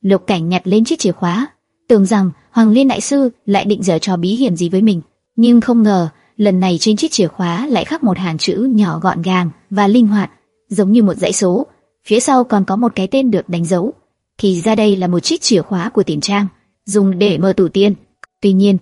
Lục Cảnh nhặt lên chiếc chìa khóa, tưởng rằng Hoàng Liên đại sư lại định giở trò bí hiểm gì với mình, nhưng không ngờ lần này trên chiếc chìa khóa lại khắc một hàng chữ nhỏ gọn gàng và linh hoạt, giống như một dãy số. Phía sau còn có một cái tên được đánh dấu. Thì ra đây là một chiếc chìa khóa của tiền trang, dùng để mở tủ tiên. Tuy nhiên,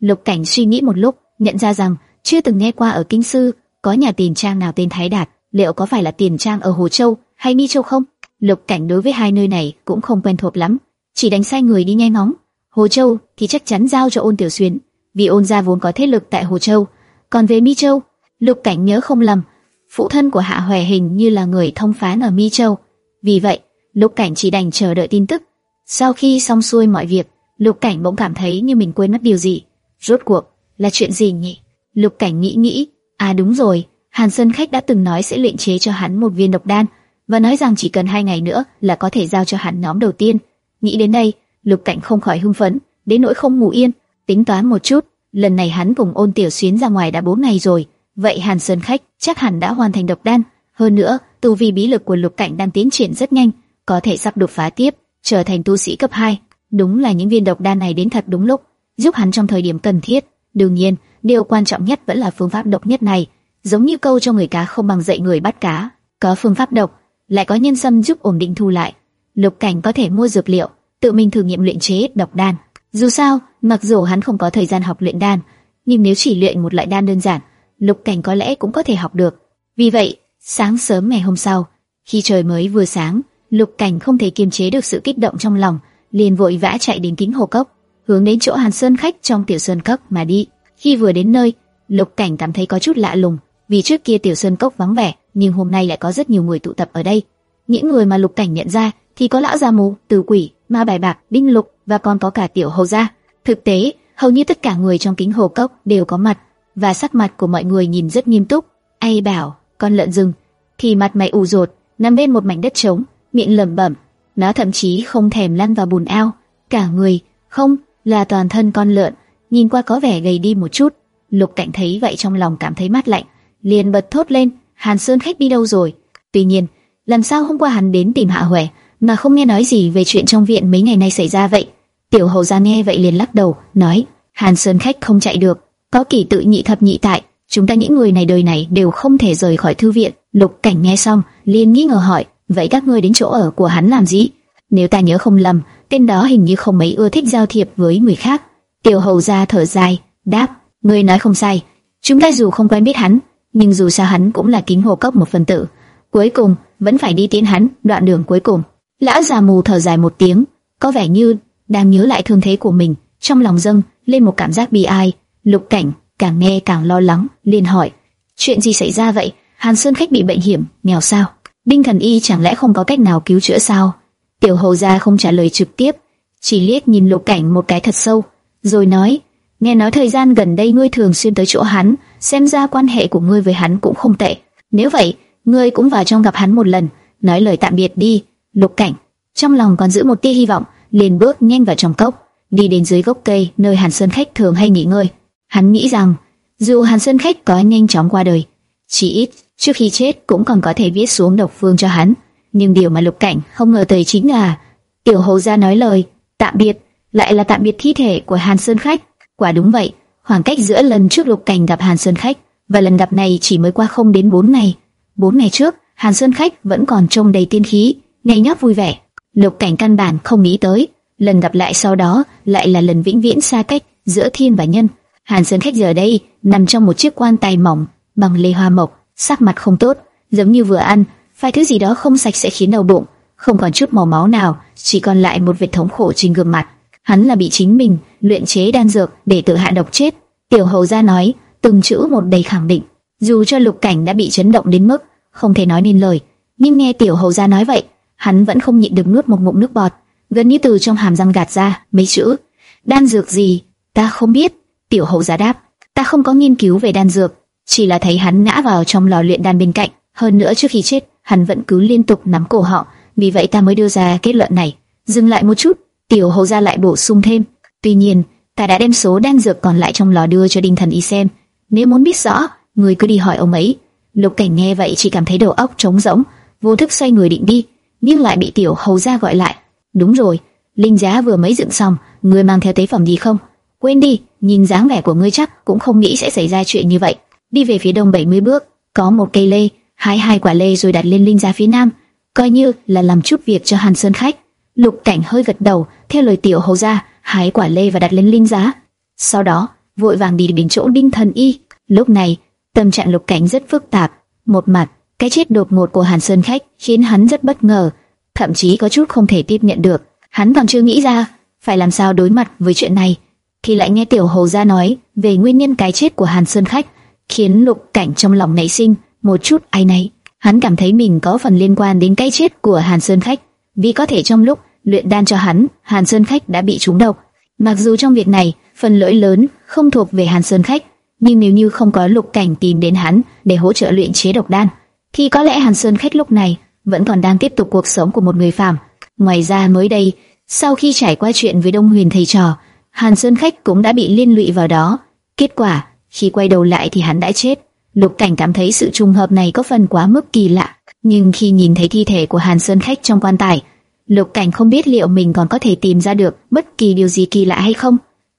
Lục Cảnh suy nghĩ một lúc, nhận ra rằng chưa từng nghe qua ở kinh sư có nhà tiền trang nào tên Thái Đạt, liệu có phải là tiền trang ở Hồ Châu hay Mi Châu không? Lục Cảnh đối với hai nơi này cũng không quen thuộc lắm, chỉ đánh sai người đi nghe ngóng. Hồ Châu thì chắc chắn giao cho Ôn Tiểu Xuyên, vì Ôn gia vốn có thế lực tại Hồ Châu. Còn về Mi Châu, Lục Cảnh nhớ không lầm, phụ thân của Hạ Hoè hình như là người thông phán ở Mi Châu. Vì vậy, Lục Cảnh chỉ đành chờ đợi tin tức. Sau khi xong xuôi mọi việc, Lục Cảnh bỗng cảm thấy như mình quên mất điều gì. Rốt cuộc là chuyện gì nhỉ? Lục Cảnh nghĩ nghĩ, à đúng rồi, Hàn Sơn Khách đã từng nói sẽ luyện chế cho hắn một viên độc đan và nói rằng chỉ cần hai ngày nữa là có thể giao cho hắn nhóm đầu tiên. Nghĩ đến đây, Lục Cảnh không khỏi hưng phấn, đến nỗi không ngủ yên, tính toán một chút, lần này hắn cùng Ôn Tiểu Xuyến ra ngoài đã bốn ngày rồi, vậy Hàn Sơn Khách chắc hẳn đã hoàn thành độc đan, hơn nữa, tu vi bí lực của Lục Cảnh đang tiến triển rất nhanh, có thể sắp đột phá tiếp, trở thành tu sĩ cấp 2. Đúng là những viên độc đan này đến thật đúng lúc, giúp hắn trong thời điểm cần thiết. Đương nhiên, điều quan trọng nhất vẫn là phương pháp độc nhất này, giống như câu cho người cá không bằng dạy người bắt cá, có phương pháp độc, lại có nhân sâm giúp ổn định thu lại. Lục Cảnh có thể mua dược liệu, tự mình thử nghiệm luyện chế độc đan. Dù sao, mặc dù hắn không có thời gian học luyện đan, nhưng nếu chỉ luyện một loại đan đơn giản, Lục Cảnh có lẽ cũng có thể học được. Vì vậy, sáng sớm ngày hôm sau, khi trời mới vừa sáng, Lục Cảnh không thể kiềm chế được sự kích động trong lòng, liền vội vã chạy đến kính hồ cốc, hướng đến chỗ Hàn Sơn khách trong Tiểu Sơn cốc mà đi. Khi vừa đến nơi, Lục Cảnh cảm thấy có chút lạ lùng, vì trước kia Tiểu Sơn cốc vắng vẻ, nhưng hôm nay lại có rất nhiều người tụ tập ở đây. Những người mà Lục Cảnh nhận ra thì có lão già mù, tử quỷ, ma bài bạc, đinh lục và còn có cả Tiểu Hầu gia. Thực tế, hầu như tất cả người trong kính hồ cốc đều có mặt, và sắc mặt của mọi người nhìn rất nghiêm túc. Ai bảo, con lợn rừng, thì mặt mày ủ rột, nằm bên một mảnh đất trống, miệng lẩm bẩm, nó thậm chí không thèm lăn vào bùn ao, cả người, không, là toàn thân con lợn, nhìn qua có vẻ gầy đi một chút. Lục Cảnh thấy vậy trong lòng cảm thấy mát lạnh, liền bật thốt lên, Hàn Sơn khách đi đâu rồi? Tuy nhiên, làm sao hôm qua hắn đến tìm Hạ Huệ mà không nghe nói gì về chuyện trong viện mấy ngày nay xảy ra vậy? Tiểu hầu gia nghe vậy liền lắc đầu, nói, Hàn Sơn khách không chạy được, có kỳ tự nhị thập nhị tại, chúng ta những người này đời này đều không thể rời khỏi thư viện. Lục Cảnh nghe xong, liền nghi ngờ hỏi, vậy các ngươi đến chỗ ở của hắn làm gì? Nếu ta nhớ không lầm, tên đó hình như không mấy ưa thích giao thiệp với người khác. Tiểu hầu gia thở dài, đáp, ngươi nói không sai. Chúng ta dù không quen biết hắn, nhưng dù sao hắn cũng là kính hồ cốc một phần tử. Cuối cùng vẫn phải đi tiến hắn đoạn đường cuối cùng. Lão già mù thở dài một tiếng, có vẻ như đang nhớ lại thương thế của mình, trong lòng dâng lên một cảm giác bi ai. Lục Cảnh càng nghe càng lo lắng, liền hỏi: chuyện gì xảy ra vậy? Hàn Sơn khách bị bệnh hiểm, nghèo sao? Đinh Thần Y chẳng lẽ không có cách nào cứu chữa sao? Tiểu hầu gia không trả lời trực tiếp, chỉ liếc nhìn lục cảnh một cái thật sâu, rồi nói, nghe nói thời gian gần đây ngươi thường xuyên tới chỗ hắn, xem ra quan hệ của ngươi với hắn cũng không tệ. Nếu vậy, ngươi cũng vào trong gặp hắn một lần, nói lời tạm biệt đi. Lục cảnh, trong lòng còn giữ một tia hy vọng, liền bước nhanh vào trong cốc, đi đến dưới gốc cây nơi Hàn Sơn khách thường hay nghỉ ngơi. Hắn nghĩ rằng, dù Hàn Sơn khách có nhanh chóng qua đời, chỉ ít trước khi chết cũng còn có thể viết xuống độc phương cho hắn nhưng điều mà Lục Cảnh không ngờ tới chính là Tiểu Hầu gia nói lời tạm biệt, lại là tạm biệt thi thể của Hàn Sơn Khách. Quả đúng vậy, khoảng cách giữa lần trước Lục Cảnh gặp Hàn Sơn Khách và lần gặp này chỉ mới qua không đến 4 ngày. 4 ngày trước, Hàn Sơn Khách vẫn còn trông đầy tiên khí, nhảy nhót vui vẻ. Lục Cảnh căn bản không nghĩ tới, lần gặp lại sau đó lại là lần vĩnh viễn xa cách giữa thiên và nhân. Hàn Sơn Khách giờ đây nằm trong một chiếc quan tài mỏng bằng lê hoa mộc, sắc mặt không tốt, giống như vừa ăn phải thứ gì đó không sạch sẽ khiến đau bụng, không còn chút màu máu nào, chỉ còn lại một vệt thống khổ trên gương mặt. Hắn là bị chính mình luyện chế đan dược để tự hạ độc chết. Tiểu hầu gia nói, từng chữ một đầy khẳng định. Dù cho lục cảnh đã bị chấn động đến mức không thể nói nên lời, nhưng nghe tiểu hầu gia nói vậy, hắn vẫn không nhịn được nuốt một ngụm nước bọt, gần như từ trong hàm răng gạt ra mấy chữ. Đan dược gì? Ta không biết. Tiểu hầu gia đáp, ta không có nghiên cứu về đan dược, chỉ là thấy hắn ngã vào trong lò luyện đan bên cạnh. Hơn nữa trước khi chết, hắn vẫn cứ liên tục nắm cổ họ, vì vậy ta mới đưa ra kết luận này. Dừng lại một chút, tiểu hầu gia lại bổ sung thêm. Tuy nhiên, ta đã đem số đan dược còn lại trong lò đưa cho đinh thần y xem. Nếu muốn biết rõ, người cứ đi hỏi ông ấy. Lục cảnh nghe vậy chỉ cảm thấy đầu óc trống rỗng, vô thức xoay người định đi, nhưng lại bị tiểu hầu gia gọi lại. Đúng rồi, linh giá vừa mới dựng xong, người mang theo tế phẩm gì không? Quên đi, nhìn dáng vẻ của ngươi chắc cũng không nghĩ sẽ xảy ra chuyện như vậy. Đi về phía đông 70 bước, có một cây lê, hái hai quả lê rồi đặt lên linh giá phía nam, coi như là làm chút việc cho Hàn Sơn khách. Lục Cảnh hơi gật đầu, theo lời tiểu hầu gia, hái quả lê và đặt lên linh giá. Sau đó, vội vàng đi đến chỗ Đinh Thần Y. Lúc này, tâm trạng Lục Cảnh rất phức tạp. Một mặt, cái chết đột ngột của Hàn Sơn khách khiến hắn rất bất ngờ, thậm chí có chút không thể tiếp nhận được. Hắn còn chưa nghĩ ra phải làm sao đối mặt với chuyện này, thì lại nghe tiểu hầu gia nói về nguyên nhân cái chết của Hàn Sơn khách, khiến Lục Cảnh trong lòng nảy sinh một chút ai nấy. Hắn cảm thấy mình có phần liên quan đến cái chết của Hàn Sơn khách, vì có thể trong lúc luyện đan cho hắn, Hàn Sơn khách đã bị trúng độc. Mặc dù trong việc này, phần lỗi lớn không thuộc về Hàn Sơn khách, nhưng nếu như không có Lục Cảnh tìm đến hắn để hỗ trợ luyện chế độc đan, thì có lẽ Hàn Sơn khách lúc này vẫn còn đang tiếp tục cuộc sống của một người phàm. Ngoài ra mới đây, sau khi trải qua chuyện với Đông Huyền thầy trò, Hàn Sơn khách cũng đã bị liên lụy vào đó. Kết quả, khi quay đầu lại thì hắn đã chết. Lục Cảnh cảm thấy sự trùng hợp này có phần quá mức kỳ lạ, nhưng khi nhìn thấy thi thể của Hàn Sơn khách trong quan tài, Lục Cảnh không biết liệu mình còn có thể tìm ra được bất kỳ điều gì kỳ lạ hay không.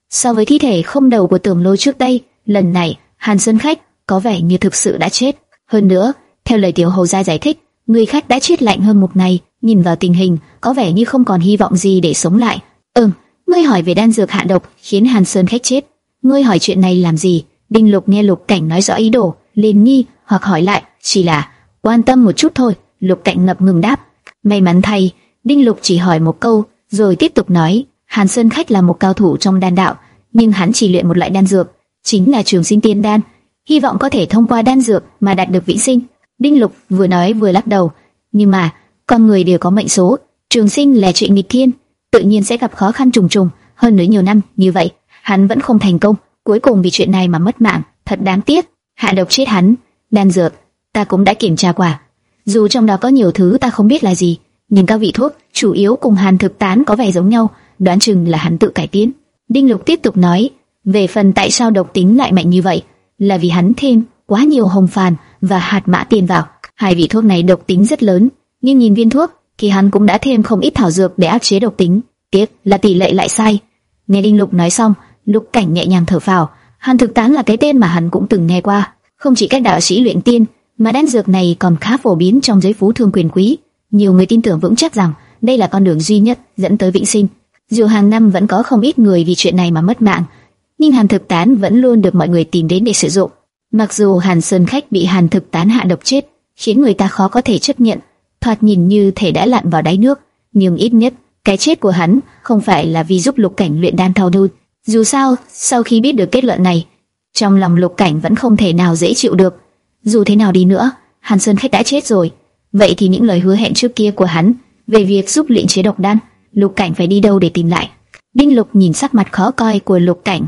So với thi thể không đầu của Tưởng Lôi trước đây, lần này Hàn Sơn khách có vẻ như thực sự đã chết. Hơn nữa, theo lời tiểu hầu gia giải thích, người khách đã chết lạnh hơn một ngày, nhìn vào tình hình, có vẻ như không còn hy vọng gì để sống lại. Ừm, ngươi hỏi về đan dược hạ độc khiến Hàn Sơn khách chết, ngươi hỏi chuyện này làm gì? Đinh Lục nghe Lục Cảnh nói rõ ý đồ, liền nghi hoặc hỏi lại, chỉ là quan tâm một chút thôi. Lục Cạnh ngập ngừng đáp. May mắn thay, Đinh Lục chỉ hỏi một câu, rồi tiếp tục nói, Hàn Sơn khách là một cao thủ trong đan đạo, nhưng hắn chỉ luyện một loại đan dược, chính là Trường Sinh Tiên đan, hy vọng có thể thông qua đan dược mà đạt được vĩnh sinh. Đinh Lục vừa nói vừa lắc đầu, nhưng mà con người đều có mệnh số, Trường Sinh là chuyện nghịch thiên, tự nhiên sẽ gặp khó khăn trùng trùng, hơn nữa nhiều năm như vậy, hắn vẫn không thành công, cuối cùng vì chuyện này mà mất mạng, thật đáng tiếc. Hạ độc chết hắn, đan dược, ta cũng đã kiểm tra qua. Dù trong đó có nhiều thứ ta không biết là gì, nhưng các vị thuốc chủ yếu cùng hàn thực tán có vẻ giống nhau, đoán chừng là hắn tự cải tiến. Đinh Lục tiếp tục nói, về phần tại sao độc tính lại mạnh như vậy, là vì hắn thêm quá nhiều hồng phàn và hạt mã tiền vào. Hai vị thuốc này độc tính rất lớn, nhưng nhìn viên thuốc thì hắn cũng đã thêm không ít thảo dược để áp chế độc tính. Tiếc là tỷ lệ lại sai. Nghe Đinh Lục nói xong, Lục Cảnh nhẹ nhàng thở phào. Hàn thực tán là cái tên mà hắn cũng từng nghe qua. Không chỉ các đạo sĩ luyện tiên, mà đan dược này còn khá phổ biến trong giới phú thương quyền quý. Nhiều người tin tưởng vững chắc rằng đây là con đường duy nhất dẫn tới vĩnh sinh. Dù hàng năm vẫn có không ít người vì chuyện này mà mất mạng, nhưng Hàn thực tán vẫn luôn được mọi người tìm đến để sử dụng. Mặc dù Hàn Sơn khách bị Hàn thực tán hạ độc chết, khiến người ta khó có thể chấp nhận, thoạt nhìn như thể đã lặn vào đáy nước, nhưng ít nhất cái chết của hắn không phải là vì giúp Lục Cảnh luyện đan thao đun. Dù sao, sau khi biết được kết luận này, trong lòng Lục Cảnh vẫn không thể nào dễ chịu được. Dù thế nào đi nữa, Hàn Sơn khách đã chết rồi, vậy thì những lời hứa hẹn trước kia của hắn về việc giúp luyện chế độc đan, Lục Cảnh phải đi đâu để tìm lại? Đinh Lục nhìn sắc mặt khó coi của Lục Cảnh,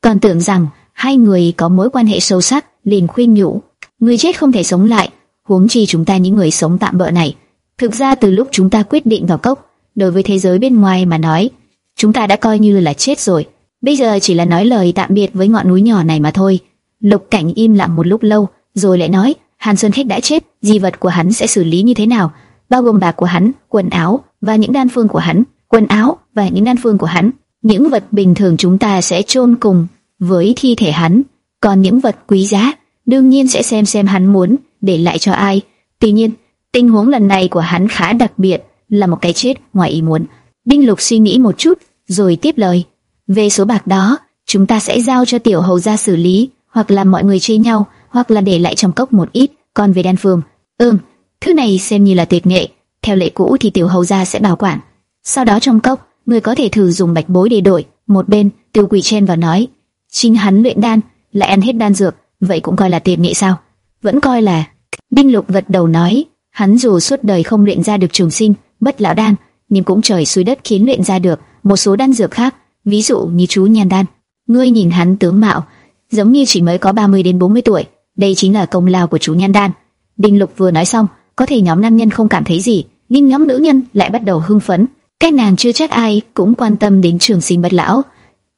còn tưởng rằng hai người có mối quan hệ sâu sắc, liền khuyên nhủ, người chết không thể sống lại, huống chi chúng ta những người sống tạm bợ này. Thực ra từ lúc chúng ta quyết định vào cốc, đối với thế giới bên ngoài mà nói, chúng ta đã coi như là chết rồi. Bây giờ chỉ là nói lời tạm biệt với ngọn núi nhỏ này mà thôi. Lục Cảnh im lặng một lúc lâu, rồi lại nói, Hàn Sơn Khách đã chết, di vật của hắn sẽ xử lý như thế nào? Bao gồm bạc của hắn, quần áo và những đan phương của hắn, quần áo và những đan phương của hắn. Những vật bình thường chúng ta sẽ chôn cùng với thi thể hắn, còn những vật quý giá đương nhiên sẽ xem xem hắn muốn để lại cho ai. Tuy nhiên, tình huống lần này của hắn khá đặc biệt, là một cái chết ngoài ý muốn. Đinh Lục suy nghĩ một chút, rồi tiếp lời. Về số bạc đó, chúng ta sẽ giao cho tiểu hầu gia xử lý, hoặc là mọi người chia nhau, hoặc là để lại trong cốc một ít. Còn về đan phương, ừm, thứ này xem như là tuyệt nghệ. Theo lệ cũ thì tiểu hầu gia sẽ bảo quản. Sau đó trong cốc, người có thể thử dùng bạch bối để đổi. Một bên, tiêu quỷ chen vào nói, chính hắn luyện đan, lại ăn hết đan dược, vậy cũng coi là tuyệt nghệ sao? Vẫn coi là. Đinh Lục gật đầu nói, hắn dù suốt đời không luyện ra được trường sinh, bất lão đan, nhưng cũng trời suối đất khiến luyện ra được một số đan dược khác ví dụ như chú nhan đan. Ngươi nhìn hắn tướng mạo, giống như chỉ mới có 30 đến 40 tuổi, đây chính là công lao của chú nhan đan. Đinh Lục vừa nói xong, có thể nhóm nam nhân không cảm thấy gì, nhưng nhóm nữ nhân lại bắt đầu hưng phấn. Các nàng chưa chắc ai cũng quan tâm đến trường sinh bất lão,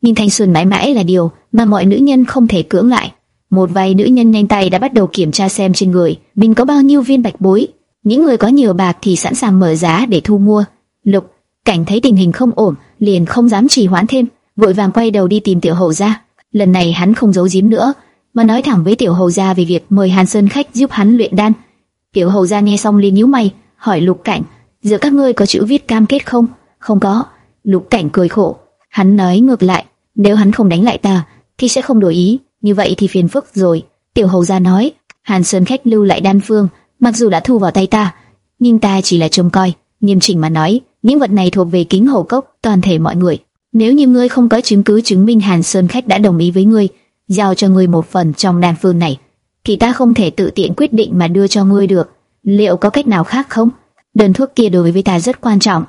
nhưng thanh xuân mãi mãi là điều mà mọi nữ nhân không thể cưỡng lại. Một vài nữ nhân nhanh tay đã bắt đầu kiểm tra xem trên người mình có bao nhiêu viên bạch bối. Những người có nhiều bạc thì sẵn sàng mở giá để thu mua. Lục, Cảnh thấy tình hình không ổn, liền không dám trì hoãn thêm, vội vàng quay đầu đi tìm Tiểu Hầu ra. Lần này hắn không giấu giếm nữa, mà nói thẳng với Tiểu Hầu gia về việc mời Hàn Sơn khách giúp hắn luyện đan. Tiểu Hầu gia nghe xong liền nhíu mày, hỏi Lục Cảnh, giữa các ngươi có chữ viết cam kết không? Không có. Lục Cảnh cười khổ, hắn nói ngược lại, nếu hắn không đánh lại ta, thì sẽ không đổi ý, như vậy thì phiền phức rồi. Tiểu Hầu gia nói, Hàn Sơn khách lưu lại đan phương, mặc dù đã thu vào tay ta, nhưng ta chỉ là trông coi. Nghiêm chỉnh mà nói, những vật này thuộc về kính hồ cốc, toàn thể mọi người. Nếu như ngươi không có chứng cứ chứng minh Hàn Sơn khách đã đồng ý với ngươi, giao cho ngươi một phần trong đan phương này, thì ta không thể tự tiện quyết định mà đưa cho ngươi được. Liệu có cách nào khác không? Đơn thuốc kia đối với ta rất quan trọng.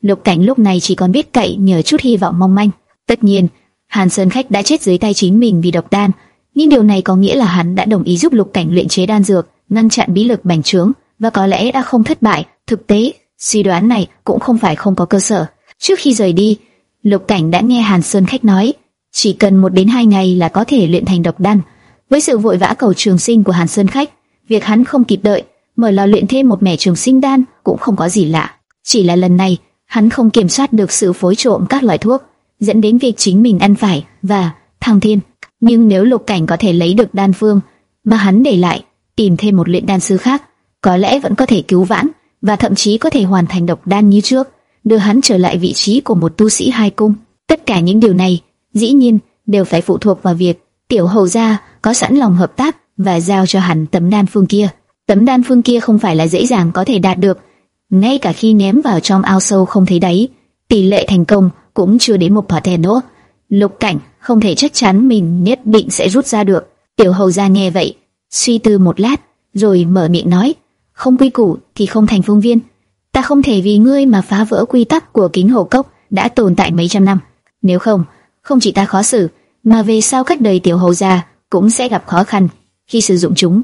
Lục Cảnh lúc này chỉ còn biết cậy nhờ chút hy vọng mong manh. Tất nhiên, Hàn Sơn khách đã chết dưới tay chính mình vì độc đan, nhưng điều này có nghĩa là hắn đã đồng ý giúp Lục Cảnh luyện chế đan dược, ngăn chặn bí lực bành trướng và có lẽ đã không thất bại. Thực tế, suy đoán này cũng không phải không có cơ sở. Trước khi rời đi, Lục Cảnh đã nghe Hàn Sơn khách nói, chỉ cần một đến hai ngày là có thể luyện thành độc đan. Với sự vội vã cầu trường sinh của Hàn Sơn khách, việc hắn không kịp đợi, mở lò luyện thêm một mẻ trường sinh đan cũng không có gì lạ. Chỉ là lần này, hắn không kiểm soát được sự phối trộn các loại thuốc, dẫn đến việc chính mình ăn phải và thăng thiên. Nhưng nếu Lục Cảnh có thể lấy được đan phương mà hắn để lại, tìm thêm một luyện đan sư khác, có lẽ vẫn có thể cứu vãn và thậm chí có thể hoàn thành độc đan như trước, đưa hắn trở lại vị trí của một tu sĩ hai cung. Tất cả những điều này, dĩ nhiên, đều phải phụ thuộc vào việc tiểu hầu gia có sẵn lòng hợp tác và giao cho hắn tấm đan phương kia. Tấm đan phương kia không phải là dễ dàng có thể đạt được, ngay cả khi ném vào trong ao sâu không thấy đáy, tỷ lệ thành công cũng chưa đến một percent nữa. Lục Cảnh không thể chắc chắn mình nhất định sẽ rút ra được. Tiểu hầu gia nghe vậy, suy tư một lát, rồi mở miệng nói: không quy củ thì không thành phương viên. Ta không thể vì ngươi mà phá vỡ quy tắc của kính hồ cốc đã tồn tại mấy trăm năm. Nếu không, không chỉ ta khó xử, mà về sau cách đời tiểu hầu gia cũng sẽ gặp khó khăn khi sử dụng chúng.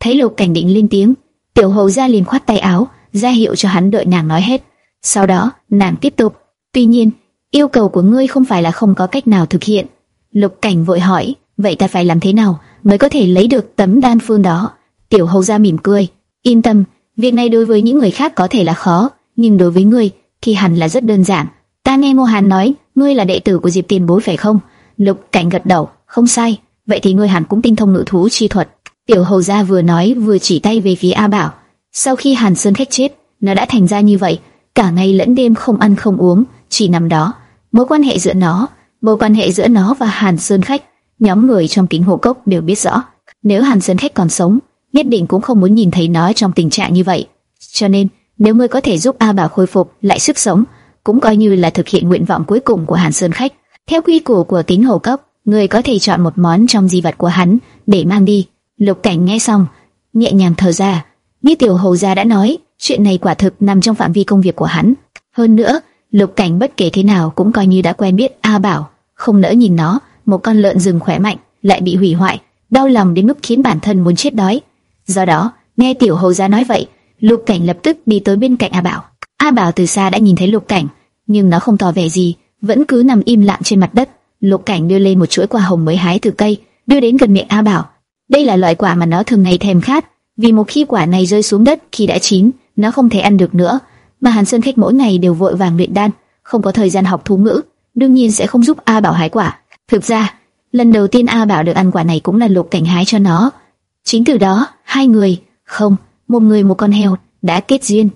Thấy lục cảnh định lên tiếng, tiểu hầu gia liền khoát tay áo, ra hiệu cho hắn đợi nàng nói hết. Sau đó, nàng tiếp tục. Tuy nhiên, yêu cầu của ngươi không phải là không có cách nào thực hiện. Lục cảnh vội hỏi, vậy ta phải làm thế nào mới có thể lấy được tấm đan phương đó? Tiểu hầu gia mỉm cười, Yên tâm, việc này đối với những người khác có thể là khó, nhưng đối với ngươi thì hẳn là rất đơn giản. Ta nghe Ngô Hàn nói, ngươi là đệ tử của Diệp Tiền Bối phải không? Lục Cảnh gật đầu, không sai. Vậy thì ngươi hẳn cũng tinh thông ngự thú chi thuật. Tiểu Hầu gia vừa nói vừa chỉ tay về phía A Bảo. Sau khi Hàn Sơn khách chết, nó đã thành ra như vậy, cả ngày lẫn đêm không ăn không uống, chỉ nằm đó. Mối quan hệ giữa nó, mối quan hệ giữa nó và Hàn Sơn khách, nhóm người trong kính hộ cốc đều biết rõ. Nếu Hàn Sơn khách còn sống, nhất định cũng không muốn nhìn thấy nó trong tình trạng như vậy. Cho nên, nếu ngươi có thể giúp A Bảo khôi phục lại sức sống, cũng coi như là thực hiện nguyện vọng cuối cùng của Hàn Sơn khách. Theo quy củ của tín hồ cấp, người có thể chọn một món trong di vật của hắn để mang đi. Lục Cảnh nghe xong, nhẹ nhàng thở ra. Như tiểu hầu gia đã nói, chuyện này quả thực nằm trong phạm vi công việc của hắn. Hơn nữa, Lục Cảnh bất kể thế nào cũng coi như đã quen biết A Bảo, không nỡ nhìn nó, một con lợn rừng khỏe mạnh lại bị hủy hoại, đau lòng đến mức khiến bản thân muốn chết đói. Do đó, nghe tiểu hầu gia nói vậy, Lục Cảnh lập tức đi tới bên cạnh A Bảo. A Bảo từ xa đã nhìn thấy Lục Cảnh, nhưng nó không tỏ vẻ gì, vẫn cứ nằm im lặng trên mặt đất. Lục Cảnh đưa lên một chuỗi quả hồng mới hái từ cây, đưa đến gần miệng A Bảo. Đây là loại quả mà nó thường ngày thèm khát, vì một khi quả này rơi xuống đất khi đã chín, nó không thể ăn được nữa. Mà Hàn Sơn khách mỗi ngày đều vội vàng luyện đan, không có thời gian học thú ngữ, đương nhiên sẽ không giúp A Bảo hái quả. Thực ra, lần đầu tiên A Bảo được ăn quả này cũng là Lục Cảnh hái cho nó. Chính từ đó, hai người, không, một người một con heo đã kết duyên.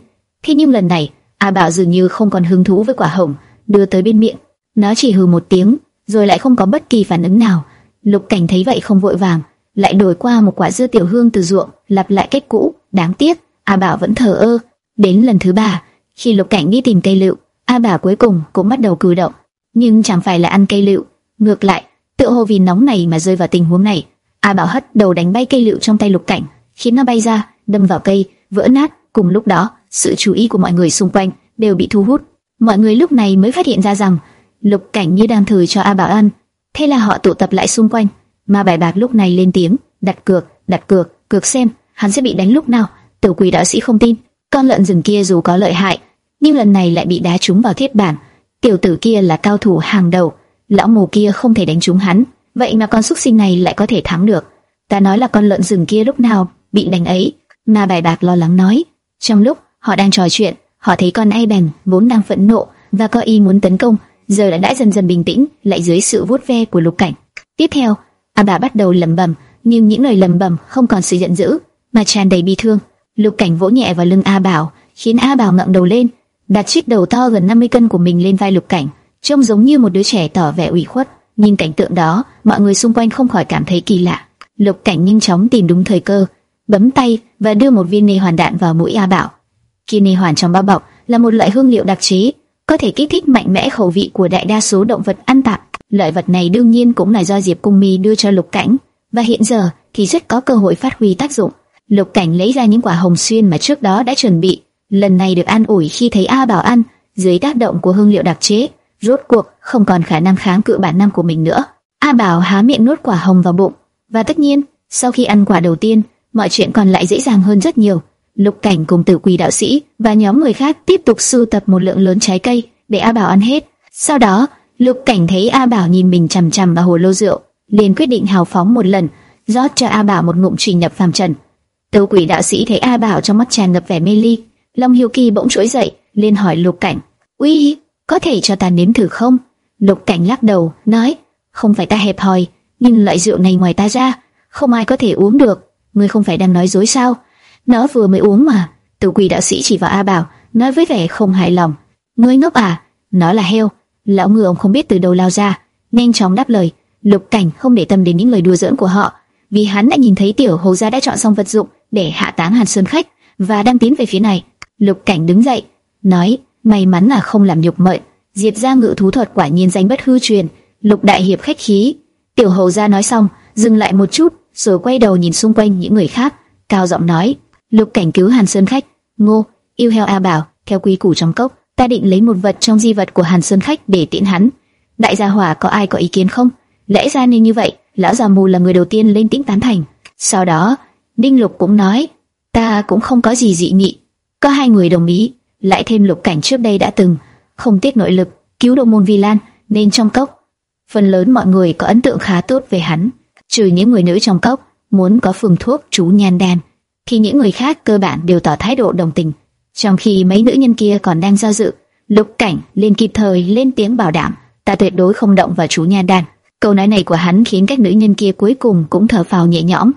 Thế nhưng lần này, A Bảo dường như không còn hứng thú với quả hồng, đưa tới bên miệng, nó chỉ hừ một tiếng, rồi lại không có bất kỳ phản ứng nào. Lục Cảnh thấy vậy không vội vàng, lại đổi qua một quả dưa tiểu hương từ ruộng, lặp lại cách cũ. Đáng tiếc, A Bảo vẫn thờ ơ. Đến lần thứ ba, khi Lục Cảnh đi tìm cây lựu, A Bảo cuối cùng cũng bắt đầu cử động, nhưng chẳng phải là ăn cây lựu, ngược lại, tựa hồ vì nóng này mà rơi vào tình huống này. A Bảo hất đầu đánh bay cây lựu trong tay Lục Cảnh, khiến nó bay ra, đâm vào cây, vỡ nát. Cùng lúc đó, sự chú ý của mọi người xung quanh đều bị thu hút. Mọi người lúc này mới phát hiện ra rằng Lục Cảnh như đang thử cho A Bảo ăn. Thế là họ tụ tập lại xung quanh. Mà bài bạc lúc này lên tiếng, đặt cược, đặt cược, cược xem hắn sẽ bị đánh lúc nào. Tiểu quỷ đạo sĩ không tin, con lợn rừng kia dù có lợi hại, nhưng lần này lại bị đá trúng vào thiết bản. Tiểu tử kia là cao thủ hàng đầu, lão mù kia không thể đánh trúng hắn, vậy mà con xuất sinh này lại có thể thắng được. Ta nói là con lợn rừng kia lúc nào bị đánh ấy, mà bài bạc lo lắng nói. Trong lúc họ đang trò chuyện, họ thấy con ai bèn vốn đang phẫn nộ, và có ý muốn tấn công, giờ đã đã dần dần bình tĩnh, lại dưới sự vuốt ve của Lục Cảnh. Tiếp theo, A Bảo bắt đầu lẩm bẩm, nhưng những lời lẩm bẩm không còn sự giận dữ, mà tràn đầy bi thương. Lục Cảnh vỗ nhẹ vào lưng A Bảo, khiến A Bảo ngẩng đầu lên, đặt chiếc đầu to gần 50 cân của mình lên vai Lục Cảnh, trông giống như một đứa trẻ tỏ vẻ ủy khuất. Nhìn cảnh tượng đó, mọi người xung quanh không khỏi cảm thấy kỳ lạ. Lục Cảnh nhanh chóng tìm đúng thời cơ, bấm tay và đưa một viên nê hoàn đạn vào mũi A Bảo. Kini hoàn trong bao bọc là một loại hương liệu đặc chế, có thể kích thích mạnh mẽ khẩu vị của đại đa số động vật ăn tạp. Loại vật này đương nhiên cũng là do Diệp Cung Mi đưa cho Lục Cảnh, và hiện giờ thì rất có cơ hội phát huy tác dụng. Lục Cảnh lấy ra những quả hồng xuyên mà trước đó đã chuẩn bị, lần này được an ủi khi thấy A Bảo ăn, dưới tác động của hương liệu đặc chế, rốt cuộc không còn khả năng kháng cự bản năng của mình nữa. A Bảo há miệng nuốt quả hồng vào bụng, và tất nhiên, sau khi ăn quả đầu tiên, mọi chuyện còn lại dễ dàng hơn rất nhiều. Lục Cảnh cùng Tử Quỳ đạo sĩ và nhóm người khác tiếp tục sưu tập một lượng lớn trái cây để A Bảo ăn hết. Sau đó, Lục Cảnh thấy A Bảo nhìn mình chằm chằm vào hồ lô rượu, liền quyết định hào phóng một lần, rót cho A Bảo một ngụm trình nhập phàm trần. Tử Quỷ đạo sĩ thấy A Bảo trong mắt tràn ngập vẻ mê ly, Long Hiếu Kỳ bỗng trỗi dậy, liền hỏi Lục Cảnh: "Uy, có thể cho ta nếm thử không?" Lục Cảnh lắc đầu, nói: "Không phải ta hẹp hòi, nhưng loại rượu này ngoài ta ra, không ai có thể uống được. Ngươi không phải đang nói dối sao?" Nó vừa mới uống mà. Tử Quỷ đạo sĩ chỉ vào A Bảo, nói với vẻ không hài lòng: "Ngươi ngốc à? Nó là heo." Lão ngựa ông không biết từ đâu lao ra, nhanh chóng đáp lời. Lục Cảnh không để tâm đến những lời đùa giỡn của họ, vì hắn đã nhìn thấy tiểu hầu gia đã chọn xong vật dụng để hạ táng Hàn Sơn khách và đang tiến về phía này. Lục Cảnh đứng dậy, nói: "May mắn là không làm nhục mệnh, Diệp gia ngự thú thuật quả nhiên danh bất hư truyền." Lục đại hiệp khách khí. Tiểu hầu gia nói xong, dừng lại một chút, rồi quay đầu nhìn xung quanh những người khác, cao giọng nói: "Lục Cảnh cứu Hàn Sơn khách, Ngô, yêu heo A Bảo, theo quy củ trong cốc, ta định lấy một vật trong di vật của Hàn Sơn khách để tiễn hắn. Đại gia hỏa có ai có ý kiến không? Lẽ ra nên như vậy." Lão già mù là người đầu tiên lên tiếng tán thành. Sau đó, Đinh Lục cũng nói: "Ta cũng không có gì dị nghị." Có hai người đồng ý, lại thêm Lục Cảnh trước đây đã từng không tiếc nội lực cứu được môn Vi Lan, nên trong cốc phần lớn mọi người có ấn tượng khá tốt về hắn, trừ những người nữ trong cốc muốn có phương thuốc chú nhan đan, thì những người khác cơ bản đều tỏ thái độ đồng tình. Trong khi mấy nữ nhân kia còn đang do dự, Lục Cảnh liền kịp thời lên tiếng bảo đảm, ta tuyệt đối không động vào chú nha đan. Câu nói này của hắn khiến các nữ nhân kia cuối cùng cũng thở phào nhẹ nhõm.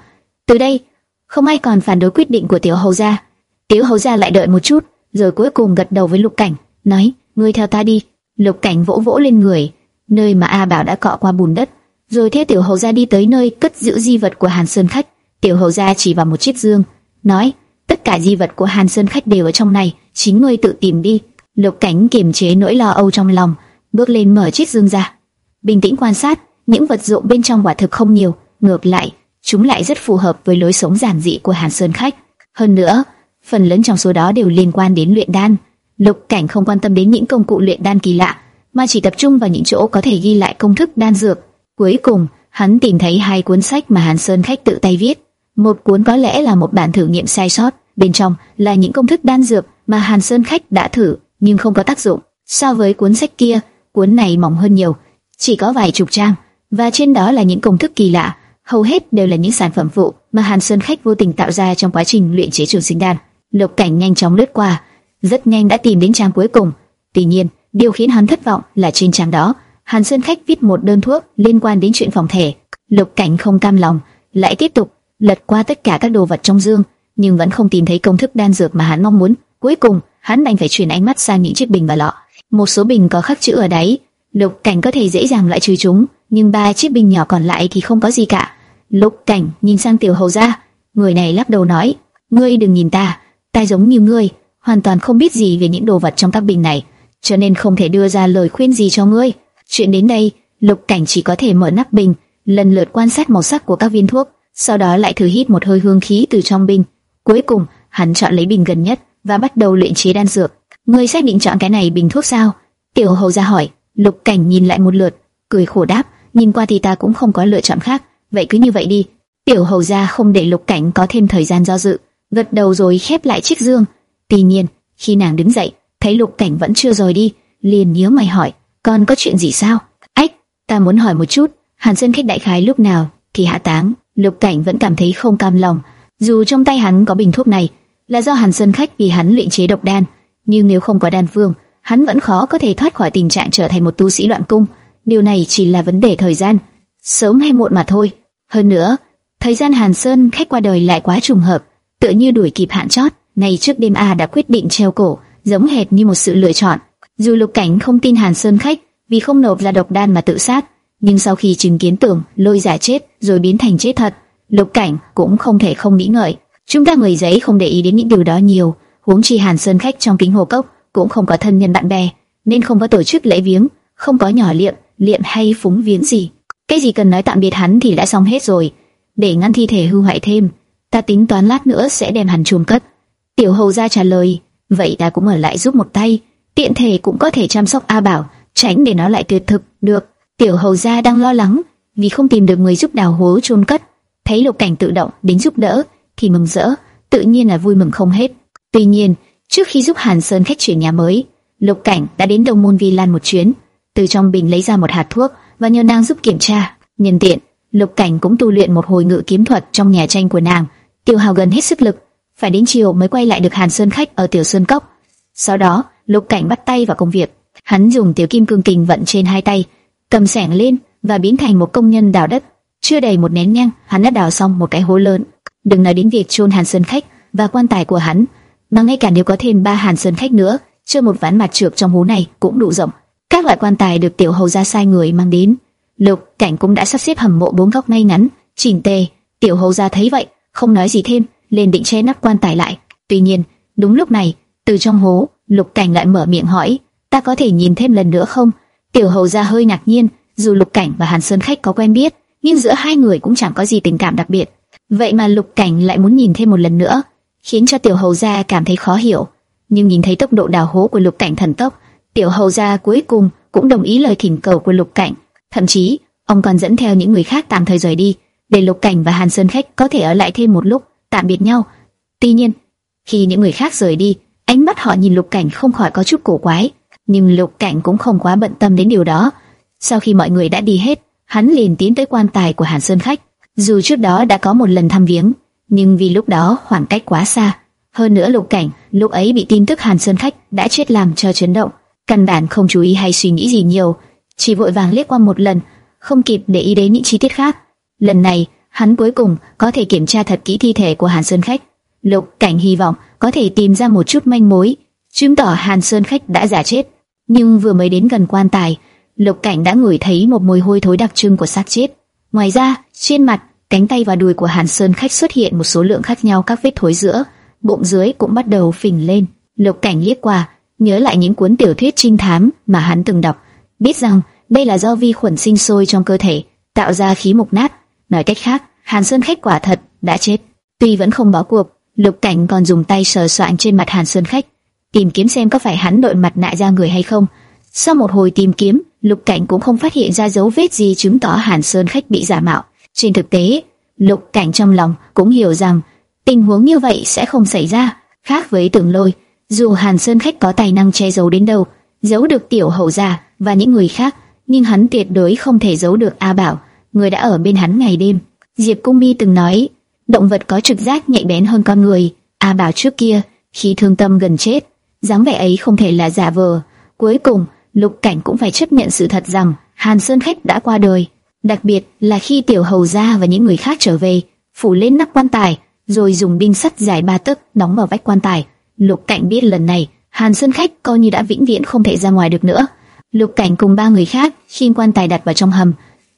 Từ đây, không ai còn phản đối quyết định của tiểu hầu gia. Tiểu hầu gia lại đợi một chút, rồi cuối cùng gật đầu với Lục Cảnh, nói: "Ngươi theo ta đi." Lục Cảnh vỗ vỗ lên người, nơi mà A Bảo đã cọ qua bùn đất, rồi theo tiểu hầu gia đi tới nơi cất giữ di vật của Hàn Sơn khách. Tiểu hầu gia chỉ vào một chiếc dương, nói: "Tất cả di vật của Hàn Sơn khách đều ở trong này, chính ngươi tự tìm đi." Lục Cảnh kiềm chế nỗi lo âu trong lòng, bước lên mở chiếc dương ra, bình tĩnh quan sát, những vật dụng bên trong quả thực không nhiều, ngược lại, chúng lại rất phù hợp với lối sống giản dị của Hàn Sơn khách. Hơn nữa, phần lớn trong số đó đều liên quan đến luyện đan. Lục Cảnh không quan tâm đến những công cụ luyện đan kỳ lạ, mà chỉ tập trung vào những chỗ có thể ghi lại công thức đan dược. Cuối cùng, hắn tìm thấy hai cuốn sách mà Hàn Sơn khách tự tay viết. Một cuốn có lẽ là một bản thử nghiệm sai sót, bên trong là những công thức đan dược mà Hàn Sơn khách đã thử nhưng không có tác dụng. So với cuốn sách kia, cuốn này mỏng hơn nhiều, chỉ có vài chục trang và trên đó là những công thức kỳ lạ, hầu hết đều là những sản phẩm phụ mà Hàn Sơn khách vô tình tạo ra trong quá trình luyện chế trường sinh đan. Lục Cảnh nhanh chóng lướt qua, rất nhanh đã tìm đến trang cuối cùng. Tuy nhiên, điều khiến hắn thất vọng là trên trang đó, Hàn Sơn khách viết một đơn thuốc liên quan đến chuyện phòng thể. Lục Cảnh không cam lòng, lại tiếp tục lật qua tất cả các đồ vật trong dương, nhưng vẫn không tìm thấy công thức đan dược mà hắn mong muốn. Cuối cùng, hắn đành phải chuyển ánh mắt sang những chiếc bình và lọ. Một số bình có khắc chữ ở đáy, Lục Cảnh có thể dễ dàng loại trừ chúng, nhưng ba chiếc bình nhỏ còn lại thì không có gì cả. Lục Cảnh nhìn sang Tiểu Hầu gia, người này lắc đầu nói: "Ngươi đừng nhìn ta, ta giống như ngươi, hoàn toàn không biết gì về những đồ vật trong các bình này, cho nên không thể đưa ra lời khuyên gì cho ngươi." Chuyện đến đây, Lục Cảnh chỉ có thể mở nắp bình, lần lượt quan sát màu sắc của các viên thuốc, sau đó lại thử hít một hơi hương khí từ trong bình. Cuối cùng, hắn chọn lấy bình gần nhất và bắt đầu luyện chế đan dược. Ngươi xác định chọn cái này bình thuốc sao? Tiểu Hầu gia hỏi. Lục Cảnh nhìn lại một lượt, cười khổ đáp, nhìn qua thì ta cũng không có lựa chọn khác, vậy cứ như vậy đi. Tiểu hầu gia không để Lục Cảnh có thêm thời gian do dự, gật đầu rồi khép lại chiếc dương. Tuy nhiên, khi nàng đứng dậy, thấy Lục Cảnh vẫn chưa rời đi, liền nhíu mày hỏi, còn có chuyện gì sao? Ách, ta muốn hỏi một chút, Hàn Sơn khách đại khái lúc nào thì hạ táng? Lục Cảnh vẫn cảm thấy không cam lòng, dù trong tay hắn có bình thuốc này, là do Hàn Sơn khách vì hắn luyện chế độc đan, nhưng nếu không có đan phương, hắn vẫn khó có thể thoát khỏi tình trạng trở thành một tu sĩ loạn cung. Điều này chỉ là vấn đề thời gian, sớm hay muộn mà thôi. Hơn nữa, thời gian Hàn Sơn khách qua đời lại quá trùng hợp, tựa như đuổi kịp hạn chót. Này trước đêm A đã quyết định treo cổ, giống hệt như một sự lựa chọn. Dù Lục Cảnh không tin Hàn Sơn khách, vì không nộp ra độc đan mà tự sát, nhưng sau khi chứng kiến tưởng lôi giả chết rồi biến thành chết thật, Lục Cảnh cũng không thể không nghĩ ngợi. Chúng ta người giấy không để ý đến những điều đó nhiều, huống chi Hàn Sơn khách trong kính hồ cốc cũng không có thân nhân bạn bè, nên không có tổ chức lễ viếng, không có nhỏ liệm, liệm hay phúng viếng gì. Cái gì cần nói tạm biệt hắn thì đã xong hết rồi, để ngăn thi thể hư hoại thêm, ta tính toán lát nữa sẽ đem hắn chôn cất. Tiểu hầu ra trả lời, vậy ta cũng ở lại giúp một tay, tiện thể cũng có thể chăm sóc A Bảo, tránh để nó lại tuyệt thực. Được. Tiểu hầu gia đang lo lắng vì không tìm được người giúp đào hố chôn cất, thấy Lục Cảnh tự động đến giúp đỡ thì mừng rỡ, tự nhiên là vui mừng không hết. Tuy nhiên, trước khi giúp Hàn Sơn khách chuyển nhà mới, Lục Cảnh đã đến Đông Môn Vi Lan một chuyến, từ trong bình lấy ra một hạt thuốc và nhờ nàng giúp kiểm tra. Nhân tiện, Lục Cảnh cũng tu luyện một hồi ngự kiếm thuật trong nhà tranh của nàng, tiêu hao gần hết sức lực, phải đến chiều mới quay lại được Hàn Sơn khách ở Tiểu Sơn Cốc. Sau đó, Lục Cảnh bắt tay vào công việc, hắn dùng tiểu kim cương kình vận trên hai tay, cầm sẻng lên và biến thành một công nhân đào đất. Chưa đầy một nén nhang, hắn đã đào xong một cái hố lớn. Đừng nói đến việc chôn Hàn Sơn khách và quan tài của hắn, mà ngay cả nếu có thêm ba Hàn Sơn khách nữa, chưa một ván mặt trược trong hố này cũng đủ rộng. Các loại quan tài được tiểu hầu gia sai người mang đến. Lục Cảnh cũng đã sắp xếp hầm mộ bốn góc ngay ngắn, chỉnh tề. Tiểu hầu gia thấy vậy, không nói gì thêm, lên định che nắp quan tài lại. Tuy nhiên, đúng lúc này, từ trong hố, Lục Cảnh lại mở miệng hỏi: "Ta có thể nhìn thêm lần nữa không?" Tiểu hầu gia hơi ngạc nhiên, dù Lục Cảnh và Hàn Sơn khách có quen biết, nhưng giữa hai người cũng chẳng có gì tình cảm đặc biệt. Vậy mà Lục Cảnh lại muốn nhìn thêm một lần nữa, khiến cho Tiểu hầu gia cảm thấy khó hiểu. Nhưng nhìn thấy tốc độ đào hố của Lục Cảnh thần tốc, Tiểu hầu gia cuối cùng cũng đồng ý lời thỉnh cầu của Lục Cảnh. Thậm chí, ông còn dẫn theo những người khác tạm thời rời đi, để Lục Cảnh và Hàn Sơn khách có thể ở lại thêm một lúc, tạm biệt nhau. Tuy nhiên, khi những người khác rời đi, ánh mắt họ nhìn Lục Cảnh không khỏi có chút cổ quái nhưng Lục Cảnh cũng không quá bận tâm đến điều đó. Sau khi mọi người đã đi hết, hắn liền tiến tới quan tài của Hàn Sơn khách. Dù trước đó đã có một lần thăm viếng, nhưng vì lúc đó khoảng cách quá xa, hơn nữa Lục Cảnh lúc ấy bị tin tức Hàn Sơn khách đã chết làm cho chấn động, căn bản không chú ý hay suy nghĩ gì nhiều, chỉ vội vàng liếc qua một lần, không kịp để ý đến những chi tiết khác. Lần này, hắn cuối cùng có thể kiểm tra thật kỹ thi thể của Hàn Sơn khách. Lục Cảnh hy vọng có thể tìm ra một chút manh mối, chứng tỏ Hàn Sơn khách đã giả chết nhưng vừa mới đến gần quan tài, Lục Cảnh đã ngửi thấy một mùi hôi thối đặc trưng của xác chết. Ngoài ra, trên mặt, cánh tay và đùi của Hàn Sơn khách xuất hiện một số lượng khác nhau các vết thối giữa, bụng dưới cũng bắt đầu phình lên. Lục Cảnh liếc qua, nhớ lại những cuốn tiểu thuyết trinh thám mà hắn từng đọc, biết rằng đây là do vi khuẩn sinh sôi trong cơ thể, tạo ra khí mục nát. Nói cách khác, Hàn Sơn khách quả thật đã chết. Tuy vẫn không bỏ cuộc, Lục Cảnh còn dùng tay sờ soạn trên mặt Hàn Sơn khách, tìm kiếm xem có phải hắn đội mặt nạ ra người hay không. Sau một hồi tìm kiếm, Lục Cảnh cũng không phát hiện ra dấu vết gì chứng tỏ Hàn Sơn khách bị giả mạo. Trên thực tế, Lục Cảnh trong lòng cũng hiểu rằng tình huống như vậy sẽ không xảy ra. Khác với Tưởng Lôi, dù Hàn Sơn khách có tài năng che giấu đến đâu, giấu được tiểu hậu gia và những người khác, nhưng hắn tuyệt đối không thể giấu được A Bảo, người đã ở bên hắn ngày đêm. Diệp Cung Mi từng nói, động vật có trực giác nhạy bén hơn con người. A Bảo trước kia, khi thương tâm gần chết, dáng vẻ ấy không thể là giả vờ. Cuối cùng, Lục Cảnh cũng phải chấp nhận sự thật rằng Hàn Sơn khách đã qua đời. Đặc biệt là khi tiểu hầu gia và những người khác trở về, phủ lên nắp quan tài, rồi dùng binh sắt dài ba tấc đóng vào vách quan tài. Lục Cảnh biết lần này Hàn Sơn khách coi như đã vĩnh viễn không thể ra ngoài được nữa. Lục Cảnh cùng ba người khác khiêng quan tài đặt vào trong hầm,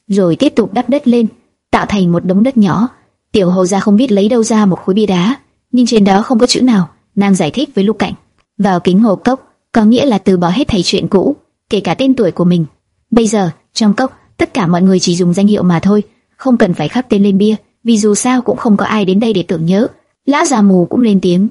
rồi tiếp tục đắp đất lên, tạo thành một đống đất nhỏ. Tiểu hầu gia không biết lấy đâu ra một khối bia đá, nhưng trên đó không có chữ nào. Nàng giải thích với Lục Cảnh vào kính hồ cốc có nghĩa là từ bỏ hết thảy chuyện cũ, kể cả tên tuổi của mình. Bây giờ, trong cốc, tất cả mọi người chỉ dùng danh hiệu mà thôi, không cần phải khắc tên lên bia, vì dù sao cũng không có ai đến đây để tưởng nhớ. Lão già mù cũng lên tiếng,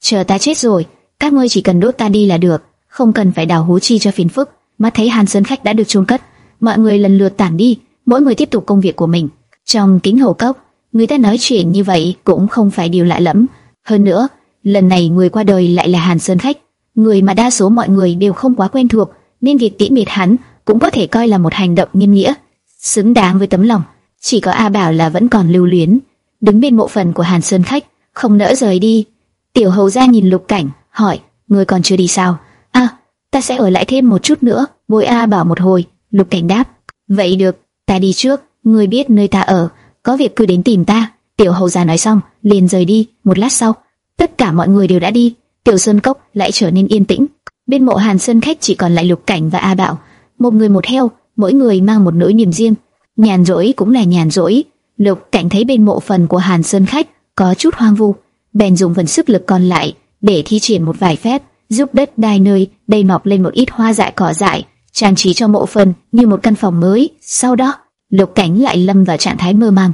chờ ta chết rồi, các ngươi chỉ cần đốt ta đi là được, không cần phải đào hố chi cho phiền phức. Mắt thấy Hàn Sơn khách đã được chôn cất, mọi người lần lượt tản đi, mỗi người tiếp tục công việc của mình. Trong kính hồ cốc, người ta nói chuyện như vậy cũng không phải điều lạ lẫm. Hơn nữa, lần này người qua đời lại là Hàn Sơn khách, người mà đa số mọi người đều không quá quen thuộc, nên việc tiễn biệt hắn cũng có thể coi là một hành động nghiêm nghĩa, xứng đáng với tấm lòng. Chỉ có A Bảo là vẫn còn lưu luyến, đứng bên mộ phần của Hàn Sơn khách, không nỡ rời đi. Tiểu hầu gia nhìn Lục Cảnh, hỏi: "Ngươi còn chưa đi sao?" "À, ta sẽ ở lại thêm một chút nữa. Bồi A bảo một hồi, Lục Cảnh đáp, vậy được, ta đi trước, người biết nơi ta ở, có việc cứ đến tìm ta. Tiểu hầu gia nói xong, liền rời đi. Một lát sau, tất cả mọi người đều đã đi. Tiểu Sơn Cốc lại trở nên yên tĩnh. Bên mộ Hàn Sơn khách chỉ còn lại Lục Cảnh và A Bảo, một người một heo, mỗi người mang một nỗi niềm riêng. Nhàn rỗi cũng là nhàn rỗi. Lục Cảnh thấy bên mộ phần của Hàn Sơn khách có chút hoang vu, bèn dùng phần sức lực còn lại để thi triển một vài phép, giúp đất đai nơi đây mọc lên một ít hoa dại cỏ dại, trang trí cho mộ phần như một căn phòng mới. Sau đó, Lục Cảnh lại lâm vào trạng thái mơ màng,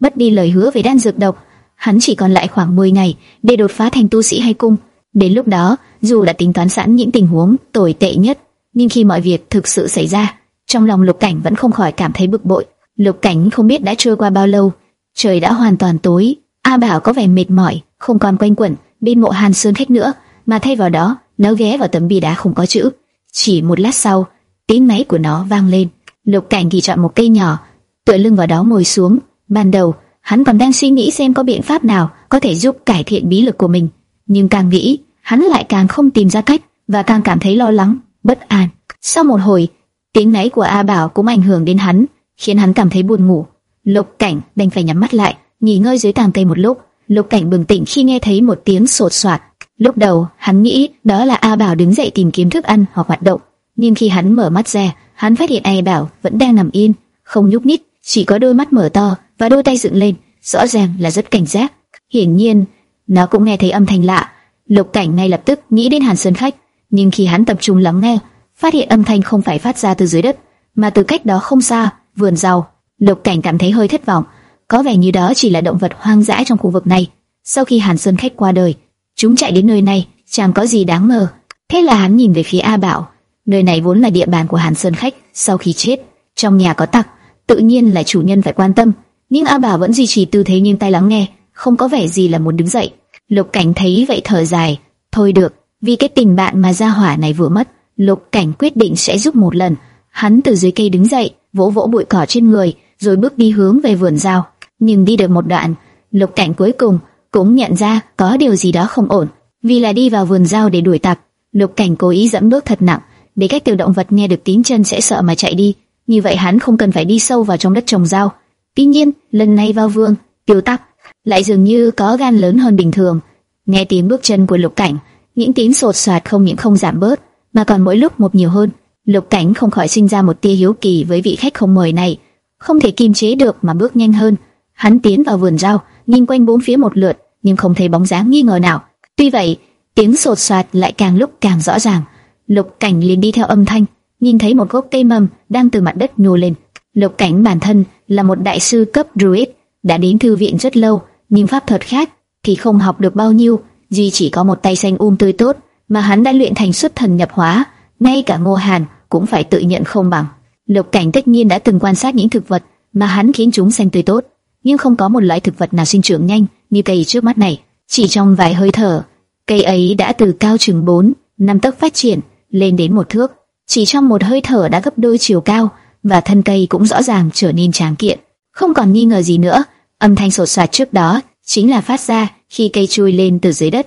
mất đi lời hứa về đan dược độc. Hắn chỉ còn lại khoảng 10 ngày để đột phá thành tu sĩ hay cung. Đến lúc đó, dù đã tính toán sẵn những tình huống tồi tệ nhất, nhưng khi mọi việc thực sự xảy ra, trong lòng Lục Cảnh vẫn không khỏi cảm thấy bực bội. Lục Cảnh không biết đã trôi qua bao lâu, trời đã hoàn toàn tối. A Bảo có vẻ mệt mỏi, không còn quanh quẩn bên mộ Hàn Sơn khách nữa, mà thay vào đó, nó ghé vào tấm bia đá không có chữ. Chỉ một lát sau, tiếng máy của nó vang lên. Lục Cảnh thì chọn một cây nhỏ, tựa lưng vào đó ngồi xuống. Ban đầu, hắn còn đang suy nghĩ xem có biện pháp nào có thể giúp cải thiện bí lực của mình, nhưng càng nghĩ, hắn lại càng không tìm ra cách và càng cảm thấy lo lắng, bất an. Sau một hồi, tiếng ngáy của A Bảo cũng ảnh hưởng đến hắn, khiến hắn cảm thấy buồn ngủ. Lục Cảnh đành phải nhắm mắt lại, nghỉ ngơi dưới tàng cây một lúc. Lục Cảnh bừng tỉnh khi nghe thấy một tiếng sột soạt. Lúc đầu, hắn nghĩ đó là A Bảo đứng dậy tìm kiếm thức ăn hoặc hoạt động, nhưng khi hắn mở mắt ra, hắn phát hiện A Bảo vẫn đang nằm yên, không nhúc nhích, chỉ có đôi mắt mở to và đôi tay dựng lên, rõ ràng là rất cảnh giác. Hiển nhiên, nó cũng nghe thấy âm thanh lạ. Lục Cảnh ngay lập tức nghĩ đến Hàn Sơn Khách, nhưng khi hắn tập trung lắng nghe, phát hiện âm thanh không phải phát ra từ dưới đất, mà từ cách đó không xa, vườn rau. Lục Cảnh cảm thấy hơi thất vọng, có vẻ như đó chỉ là động vật hoang dã trong khu vực này. Sau khi Hàn Sơn Khách qua đời, chúng chạy đến nơi này, chẳng có gì đáng ngờ. Thế là hắn nhìn về phía A Bảo, nơi này vốn là địa bàn của Hàn Sơn Khách. Sau khi chết, trong nhà có tặc, tự nhiên là chủ nhân phải quan tâm. Nhưng A Bảo vẫn duy trì tư thế nhưng tay lắng nghe, không có vẻ gì là muốn đứng dậy. Lục Cảnh thấy vậy thở dài, thôi được, vì cái tình bạn mà gia hỏa này vừa mất, Lục Cảnh quyết định sẽ giúp một lần. Hắn từ dưới cây đứng dậy, vỗ vỗ bụi cỏ trên người, rồi bước đi hướng về vườn rau. Nhưng đi được một đoạn, Lục Cảnh cuối cùng cũng nhận ra có điều gì đó không ổn. Vì là đi vào vườn rau để đuổi tặc, Lục Cảnh cố ý dẫm bước thật nặng, để các tiểu động vật nghe được tiếng chân sẽ sợ mà chạy đi. Như vậy hắn không cần phải đi sâu vào trong đất trồng rau. Tuy nhiên, lần này vào vườn, tiêu tắc lại dường như có gan lớn hơn bình thường. Nghe tiếng bước chân của Lục Cảnh, những tiếng sột soạt không những không giảm bớt, mà còn mỗi lúc một nhiều hơn. Lục Cảnh không khỏi sinh ra một tia hiếu kỳ với vị khách không mời này, không thể kiềm chế được mà bước nhanh hơn. Hắn tiến vào vườn rau, nhìn quanh bốn phía một lượt, nhưng không thấy bóng dáng nghi ngờ nào. Tuy vậy, tiếng sột soạt lại càng lúc càng rõ ràng. Lục Cảnh liền đi theo âm thanh, nhìn thấy một gốc cây mầm đang từ mặt đất nhô lên. Lục Cảnh bản thân là một đại sư cấp druid, đã đến thư viện rất lâu, nhưng pháp thuật khác thì không học được bao nhiêu, duy chỉ có một tay xanh um tươi tốt mà hắn đã luyện thành xuất thần nhập hóa, ngay cả Ngô Hàn cũng phải tự nhận không bằng. Lục Cảnh tất nhiên đã từng quan sát những thực vật mà hắn khiến chúng xanh tươi tốt, nhưng không có một loại thực vật nào sinh trưởng nhanh như cây trước mắt này. Chỉ trong vài hơi thở, cây ấy đã từ cao chừng 4, năm tấc phát triển lên đến một thước. Chỉ trong một hơi thở đã gấp đôi chiều cao và thân cây cũng rõ ràng trở nên tráng kiện. Không còn nghi ngờ gì nữa, âm thanh sột soạt trước đó chính là phát ra khi cây chui lên từ dưới đất.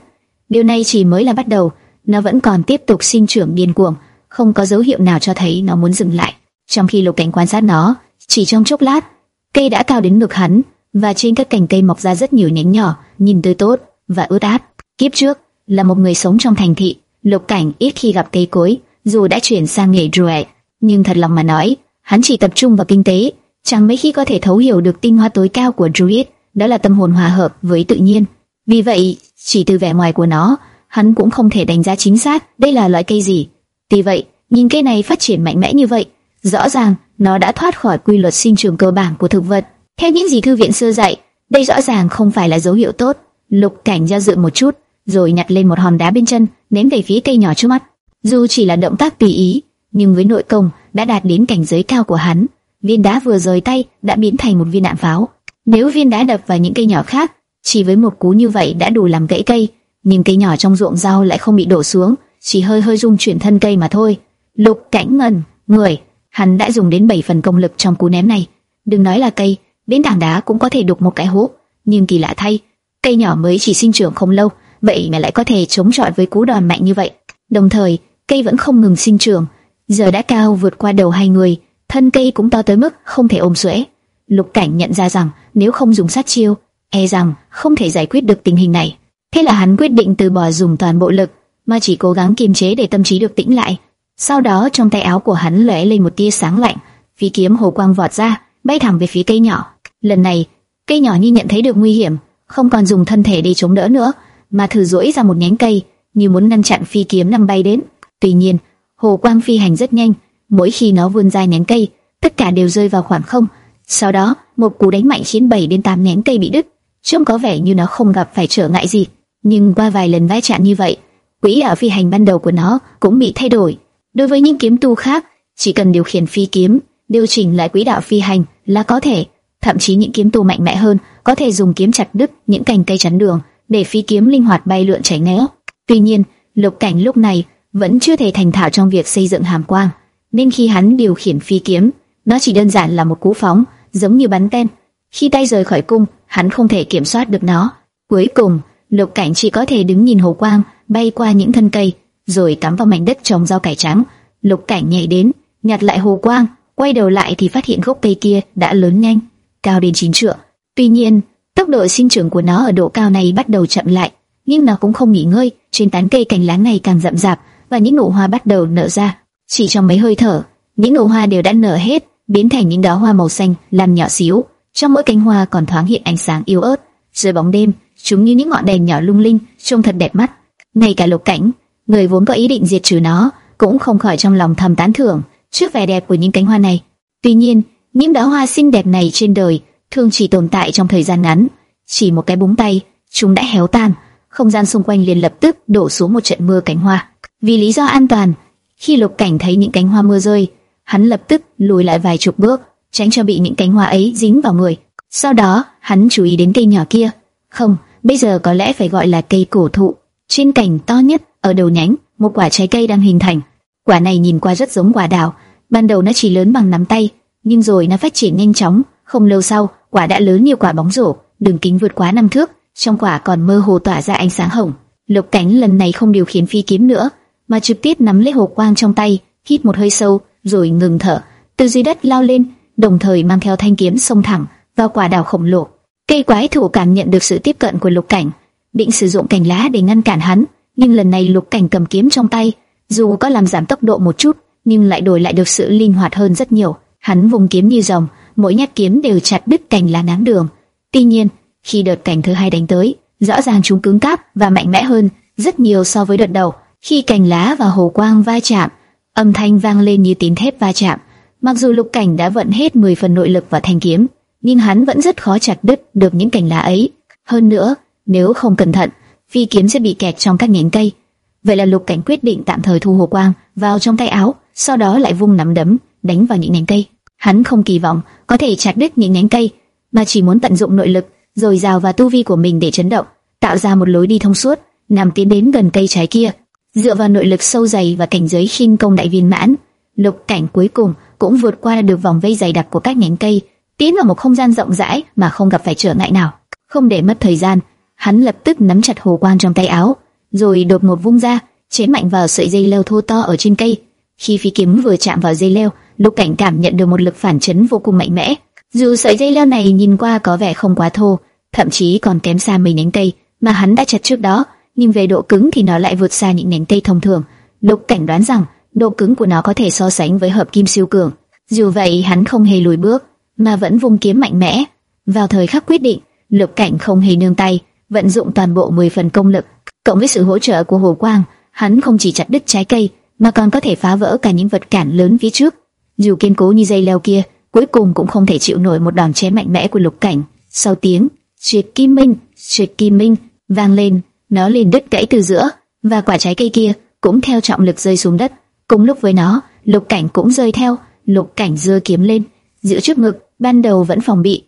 Điều này chỉ mới là bắt đầu, nó vẫn còn tiếp tục sinh trưởng điên cuồng, không có dấu hiệu nào cho thấy nó muốn dừng lại. Trong khi Lục Cảnh quan sát nó, chỉ trong chốc lát, cây đã cao đến ngực hắn, và trên các cành cây mọc ra rất nhiều nhánh nhỏ, nhìn tươi tốt và ướt át. Kiếp trước là một người sống trong thành thị, Lục Cảnh ít khi gặp cây cối, dù đã chuyển sang nghề druid, nhưng thật lòng mà nói, hắn chỉ tập trung vào kinh tế, chẳng mấy khi có thể thấu hiểu được tinh hoa tối cao của druid, đó là tâm hồn hòa hợp với tự nhiên. Vì vậy, chỉ từ vẻ ngoài của nó, hắn cũng không thể đánh giá chính xác đây là loại cây gì. Tuy vậy, nhìn cây này phát triển mạnh mẽ như vậy, rõ ràng nó đã thoát khỏi quy luật sinh trưởng cơ bản của thực vật. Theo những gì thư viện xưa dạy, đây rõ ràng không phải là dấu hiệu tốt. Lục Cảnh do dự một chút, rồi nhặt lên một hòn đá bên chân, ném về phía cây nhỏ trước mắt. Dù chỉ là động tác tùy ý, nhưng với nội công đã đạt đến cảnh giới cao của hắn, viên đá vừa rời tay đã biến thành một viên đạn pháo. Nếu viên đá đập vào những cây nhỏ khác, chỉ với một cú như vậy đã đủ làm gãy cây, nhưng cây nhỏ trong ruộng rau lại không bị đổ xuống, chỉ hơi hơi rung chuyển thân cây mà thôi. Lục Cảnh ngần người, hắn đã dùng đến 7 phần công lực trong cú ném này. Đừng nói là cây, đến tảng đá cũng có thể đục một cái hố. Nhưng kỳ lạ thay, cây nhỏ mới chỉ sinh trưởng không lâu, vậy mà lại có thể chống chọi với cú đòn mạnh như vậy. Đồng thời, cây vẫn không ngừng sinh trưởng, giờ đã cao vượt qua đầu hai người, thân cây cũng to tới mức không thể ôm xuể. Lục Cảnh nhận ra rằng nếu không dùng sát chiêu, e rằng không thể giải quyết được tình hình này. Thế là hắn quyết định từ bỏ dùng toàn bộ lực, mà chỉ cố gắng kiềm chế để tâm trí được tĩnh lại. Sau đó trong tay áo của hắn lóe lên một tia sáng lạnh, phi kiếm hồ quang vọt ra, bay thẳng về phía cây nhỏ. Lần này, cây nhỏ như nhận thấy được nguy hiểm, không còn dùng thân thể để chống đỡ nữa, mà thử duỗi ra một nhánh cây, như muốn ngăn chặn phi kiếm đang bay đến. Tuy nhiên, hồ quang phi hành rất nhanh, mỗi khi nó vươn ra nhánh cây, tất cả đều rơi vào khoảng không. Sau đó, một cú đánh mạnh khiến 7 đến 8 nhánh cây bị đứt, trông có vẻ như nó không gặp phải trở ngại gì. Nhưng qua vài lần va chạm như vậy, quỹ đạo phi hành ban đầu của nó cũng bị thay đổi. Đối với những kiếm tu khác, chỉ cần điều khiển phi kiếm, điều chỉnh lại quỹ đạo phi hành là có thể. Thậm chí những kiếm tu mạnh mẽ hơn có thể dùng kiếm chặt đứt những cành cây chắn đường để phi kiếm linh hoạt bay lượn chảy né. Tuy nhiên, Lục Cảnh lúc này vẫn chưa thể thành thạo trong việc xây dựng hàm quang, nên khi hắn điều khiển phi kiếm, nó chỉ đơn giản là một cú phóng, giống như bắn tên. Khi tay rời khỏi cung, hắn không thể kiểm soát được nó. Cuối cùng, Lục Cảnh chỉ có thể đứng nhìn hồ quang bay qua những thân cây, rồi cắm vào mảnh đất trồng rau cải trắng. Lục Cảnh nhảy đến, nhặt lại hồ quang, quay đầu lại thì phát hiện gốc cây kia đã lớn nhanh, cao đến 9 trượng. Tuy nhiên, tốc độ sinh trưởng của nó ở độ cao này bắt đầu chậm lại, nhưng nó cũng không nghỉ ngơi. Trên tán cây cành lá ngày càng rậm rạp và những nụ hoa bắt đầu nở ra. Chỉ trong mấy hơi thở, những nụ hoa đều đã nở hết, biến thành những đóa hoa màu xanh, làm nhỏ xíu. Trong mỗi cánh hoa còn thoáng hiện ánh sáng yếu ớt. Dưới bóng đêm, chúng như những ngọn đèn nhỏ lung linh, trông thật đẹp mắt. Ngay cả Lục Cảnh, người vốn có ý định diệt trừ nó, cũng không khỏi trong lòng thầm tán thưởng trước vẻ đẹp của những cánh hoa này. Tuy nhiên, những đóa hoa xinh đẹp này trên đời thường chỉ tồn tại trong thời gian ngắn, chỉ một cái búng tay, chúng đã héo tan, không gian xung quanh liền lập tức đổ xuống một trận mưa cánh hoa. Vì lý do an toàn, khi Lục Cảnh thấy những cánh hoa mưa rơi, hắn lập tức lùi lại vài chục bước, tránh cho bị những cánh hoa ấy dính vào người. Sau đó, hắn chú ý đến cây nhỏ kia. Không, bây giờ có lẽ phải gọi là cây cổ thụ. Trên cành to nhất, ở đầu nhánh, một quả trái cây đang hình thành. Quả này nhìn qua rất giống quả đào. Ban đầu nó chỉ lớn bằng nắm tay, nhưng rồi nó phát triển nhanh chóng. Không lâu sau, quả đã lớn như quả bóng rổ, đường kính vượt quá năm thước. Trong quả còn mơ hồ tỏa ra ánh sáng hồng. Lục Cảnh lần này không điều khiển phi kiếm nữa, mà trực tiếp nắm lấy hộp quang trong tay, hít một hơi sâu, rồi ngừng thở, từ dưới đất lao lên, đồng thời mang theo thanh kiếm xông thẳng vào quả đào khổng lồ. Cây quái thủ cảm nhận được sự tiếp cận của Lục Cảnh, định sử dụng cành lá để ngăn cản hắn, nhưng lần này Lục Cảnh cầm kiếm trong tay, dù có làm giảm tốc độ một chút, nhưng lại đổi lại được sự linh hoạt hơn rất nhiều. Hắn vùng kiếm như rồng, mỗi nhát kiếm đều chặt đứt cành lá náng đường. Tuy nhiên, khi đợt cảnh thứ hai đánh tới, rõ ràng chúng cứng cáp và mạnh mẽ hơn rất nhiều so với đợt đầu. Khi cành lá và hồ quang va chạm, âm thanh vang lên như tín thép va chạm. Mặc dù Lục Cảnh đã vận hết 10 phần nội lực vào thanh kiếm, nhưng hắn vẫn rất khó chặt đứt được những cành lá ấy. Hơn nữa, nếu không cẩn thận, phi kiếm sẽ bị kẹt trong các nhánh cây. Vậy là Lục Cảnh quyết định tạm thời thu hồ quang vào trong tay áo, sau đó lại vung nắm đấm đánh vào những nhánh cây. Hắn không kỳ vọng có thể chặt đứt những nhánh cây, mà chỉ muốn tận dụng nội lực, rồi rào và tu vi của mình để chấn động, tạo ra một lối đi thông suốt, nằm tiến đến gần cây trái kia. Dựa vào nội lực sâu dày và cảnh giới khinh công đại viên mãn, Lục Cảnh cuối cùng cũng vượt qua được vòng vây dày đặc của các nhánh cây, tiến vào một không gian rộng rãi mà không gặp phải trở ngại nào. Không để mất thời gian, hắn lập tức nắm chặt hồ quang trong tay áo, rồi đột ngột vung ra, chế mạnh vào sợi dây leo thô to ở trên cây. Khi phi kiếm vừa chạm vào dây leo, Lục Cảnh cảm nhận được một lực phản chấn vô cùng mạnh mẽ. Dù sợi dây leo này nhìn qua có vẻ không quá thô, thậm chí còn kém xa mấy nhánh cây mà hắn đã chặt trước đó, nhưng về độ cứng thì nó lại vượt xa những nhánh cây thông thường. Lục Cảnh đoán rằng độ cứng của nó có thể so sánh với hợp kim siêu cường. Dù vậy, hắn không hề lùi bước, mà vẫn vung kiếm mạnh mẽ. Vào thời khắc quyết định, Lục Cảnh không hề nương tay, vận dụng toàn bộ 10 phần công lực, cộng với sự hỗ trợ của Hồ Quang, hắn không chỉ chặt đứt trái cây, mà còn có thể phá vỡ cả những vật cản lớn phía trước. Dù kiên cố như dây leo kia, cuối cùng cũng không thể chịu nổi một đòn chém mạnh mẽ của Lục Cảnh. Sau tiếng triệt kim minh, triệt kim minh vang lên, nó liền đứt gãy từ giữa, và quả trái cây kia cũng theo trọng lực rơi xuống đất. Cùng lúc với nó, Lục Cảnh cũng rơi theo, Lục Cảnh giơ kiếm lên, giữ trước ngực, ban đầu vẫn phòng bị,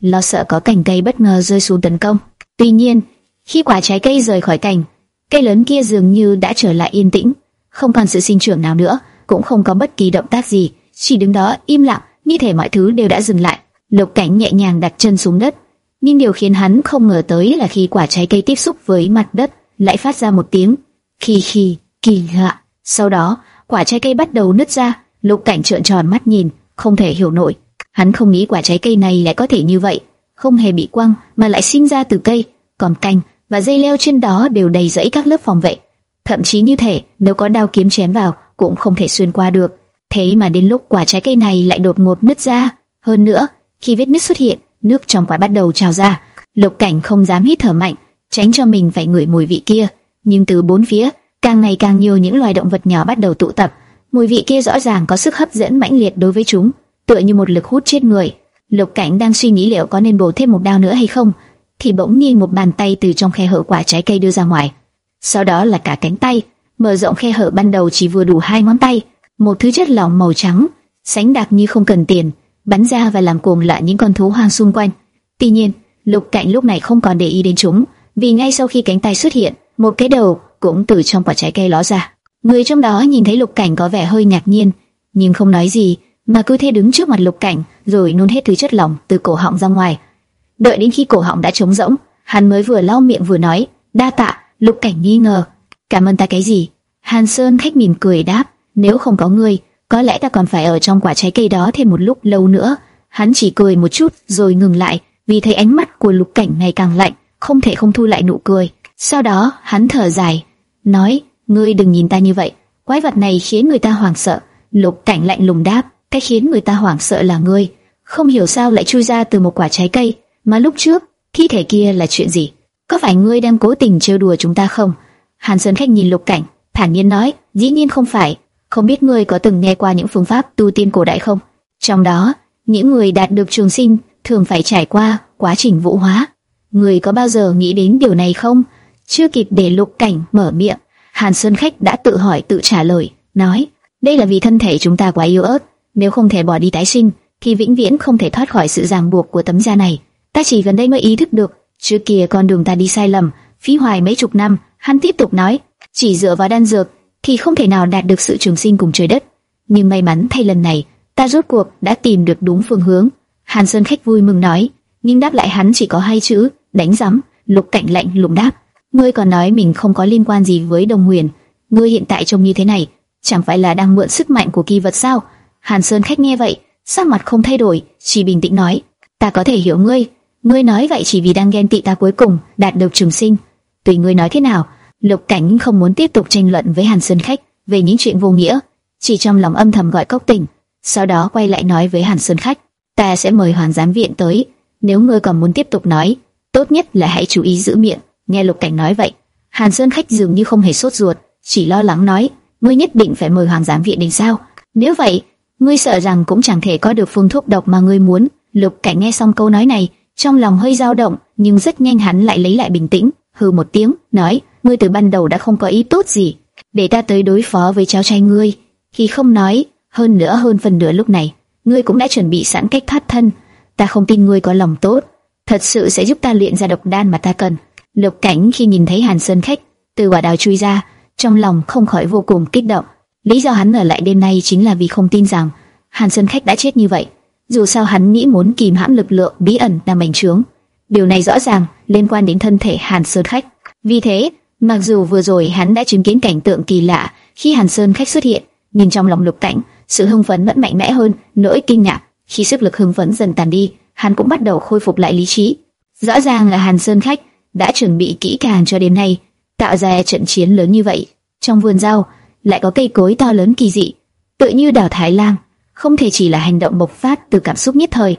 lo sợ có cành cây bất ngờ rơi xuống tấn công. Tuy nhiên, khi quả trái cây rời khỏi cành, cây lớn kia dường như đã trở lại yên tĩnh, không còn sự sinh trưởng nào nữa, cũng không có bất kỳ động tác gì, chỉ đứng đó im lặng, như thể mọi thứ đều đã dừng lại. Lục Cảnh nhẹ nhàng đặt chân xuống đất, nhưng điều khiến hắn không ngờ tới là khi quả trái cây tiếp xúc với mặt đất, lại phát ra một tiếng khi khi kỳ lạ. Sau đó, quả trái cây bắt đầu nứt ra. Lục Cảnh trợn tròn mắt nhìn, không thể hiểu nổi. Hắn không nghĩ quả trái cây này lại có thể như vậy, không hề bị quăng mà lại sinh ra từ cây, còn cành và dây leo trên đó đều đầy rẫy các lớp phòng vệ. Thậm chí như thể nếu có đao kiếm chém vào cũng không thể xuyên qua được. Thế mà đến lúc quả trái cây này lại đột ngột nứt ra, hơn nữa, khi vết nứt xuất hiện, nước trong quả bắt đầu trào ra. Lục Cảnh không dám hít thở mạnh, tránh cho mình phải ngửi mùi vị kia, nhưng từ bốn phía, càng ngày càng nhiều những loài động vật nhỏ bắt đầu tụ tập. Mùi vị kia rõ ràng có sức hấp dẫn mãnh liệt đối với chúng, tựa như một lực hút chết người. Lục Cảnh đang suy nghĩ liệu có nên bổ thêm một đao nữa hay không, thì bỗng nhiên một bàn tay từ trong khe hở quả trái cây đưa ra ngoài. Sau đó là cả cánh tay, mở rộng khe hở ban đầu chỉ vừa đủ hai ngón tay, một thứ chất lỏng màu trắng, sánh đặc như không cần tiền, bắn ra và làm cuồng lại những con thú hoang xung quanh. Tuy nhiên, Lục Cảnh lúc này không còn để ý đến chúng, vì ngay sau khi cánh tay xuất hiện, một cái đầu cũng từ trong quả trái cây ló ra. Người trong đó nhìn thấy Lục Cảnh có vẻ hơi ngạc nhiên, nhưng không nói gì, mà cứ thế đứng trước mặt Lục Cảnh, rồi nôn hết thứ chất lỏng từ cổ họng ra ngoài. Đợi đến khi cổ họng đã trống rỗng, hắn mới vừa lau miệng vừa nói, "Đa tạ." Lục Cảnh nghi ngờ, "Cảm ơn ta cái gì?" Hàn Sơn khách mỉm cười đáp, "Nếu không có ngươi, có lẽ ta còn phải ở trong quả trái cây đó thêm một lúc lâu nữa." Hắn chỉ cười một chút rồi ngừng lại, vì thấy ánh mắt của Lục Cảnh ngày càng lạnh, không thể không thu lại nụ cười. Sau đó, hắn thở dài, nói, ngươi đừng nhìn ta như vậy, quái vật này khiến người ta hoảng sợ. Lục Cảnh lạnh lùng đáp, cái khiến người ta hoảng sợ là ngươi, không hiểu sao lại chui ra từ một quả trái cây, mà lúc trước, thi thể kia là chuyện gì? Có phải ngươi đang cố tình trêu đùa chúng ta không? Hàn Sơn Khách nhìn Lục Cảnh, thản nhiên nói, dĩ nhiên không phải, không biết ngươi có từng nghe qua những phương pháp tu tiên cổ đại không? Trong đó, những người đạt được trường sinh thường phải trải qua quá trình vũ hóa. Người có bao giờ nghĩ đến điều này không? Chưa kịp để Lục Cảnh mở miệng, Hàn Sơn Khách đã tự hỏi tự trả lời, nói: đây là vì thân thể chúng ta quá yếu ớt, nếu không thể bỏ đi tái sinh, thì vĩnh viễn không thể thoát khỏi sự ràng buộc của tấm da này. Ta chỉ gần đây mới ý thức được, trước kia con đường ta đi sai lầm, phí hoài mấy chục năm. Hắn tiếp tục nói, chỉ dựa vào đan dược thì không thể nào đạt được sự trường sinh cùng trời đất. Nhưng may mắn thay lần này, ta rốt cuộc đã tìm được đúng phương hướng. Hàn Sơn khách vui mừng nói, nhưng đáp lại hắn chỉ có hai chữ, đánh rắm. Lục Cảnh lạnh lùng đáp, ngươi còn nói mình không có liên quan gì với Đồng Huyền, ngươi hiện tại trông như thế này, chẳng phải là đang mượn sức mạnh của kỳ vật sao? Hàn Sơn khách nghe vậy, sắc mặt không thay đổi, chỉ bình tĩnh nói, ta có thể hiểu ngươi, ngươi nói vậy chỉ vì đang ghen tị ta cuối cùng đạt được trường sinh. Tùy ngươi nói thế nào, Lục Cảnh không muốn tiếp tục tranh luận với Hàn Sơn khách về những chuyện vô nghĩa, chỉ trong lòng âm thầm gọi cốc tỉnh, sau đó quay lại nói với Hàn Sơn khách, ta sẽ mời Hoàn giám viện tới, nếu ngươi còn muốn tiếp tục nói, tốt nhất là hãy chú ý giữ miệng. Nghe Lục Cảnh nói vậy, Hàn Sơn khách dường như không hề sốt ruột, chỉ lo lắng nói, ngươi nhất định phải mời Hoàng giám viện đến sao? Nếu vậy, ngươi sợ rằng cũng chẳng thể có được phương thuốc độc mà ngươi muốn. Lục Cảnh nghe xong câu nói này, trong lòng hơi dao động, nhưng rất nhanh hắn lại lấy lại bình tĩnh, hừ một tiếng, nói: ngươi từ ban đầu đã không có ý tốt gì, để ta tới đối phó với cháu trai ngươi. Khi không nói, hơn nữa hơn phần nửa lúc này, ngươi cũng đã chuẩn bị sẵn cách thoát thân. Ta không tin ngươi có lòng tốt, thật sự sẽ giúp ta luyện ra độc đan mà ta cần. Lục Cảnh khi nhìn thấy Hàn Sơn khách từ quả đào chui ra, trong lòng không khỏi vô cùng kích động. Lý do hắn ở lại đêm nay chính là vì không tin rằng Hàn Sơn Khách đã chết như vậy. Dù sao hắn nghĩ muốn kìm hãm lực lượng bí ẩn đang bành trướng. Điều này rõ ràng liên quan đến thân thể Hàn Sơn Khách. Vì thế, mặc dù vừa rồi hắn đã chứng kiến cảnh tượng kỳ lạ khi Hàn Sơn Khách xuất hiện, nhưng trong lòng Lục Cảnh, sự hưng phấn vẫn mạnh mẽ hơn nỗi kinh ngạc. Khi sức lực hưng phấn dần tàn đi, hắn cũng bắt đầu khôi phục lại lý trí. Rõ ràng là Hàn Sơn Khách đã chuẩn bị kỹ càng cho đêm nay tạo ra trận chiến lớn như vậy. Trong vườn rau lại có cây cối to lớn kỳ dị, tự như đảo Thái Lan, không thể chỉ là hành động bộc phát từ cảm xúc nhất thời,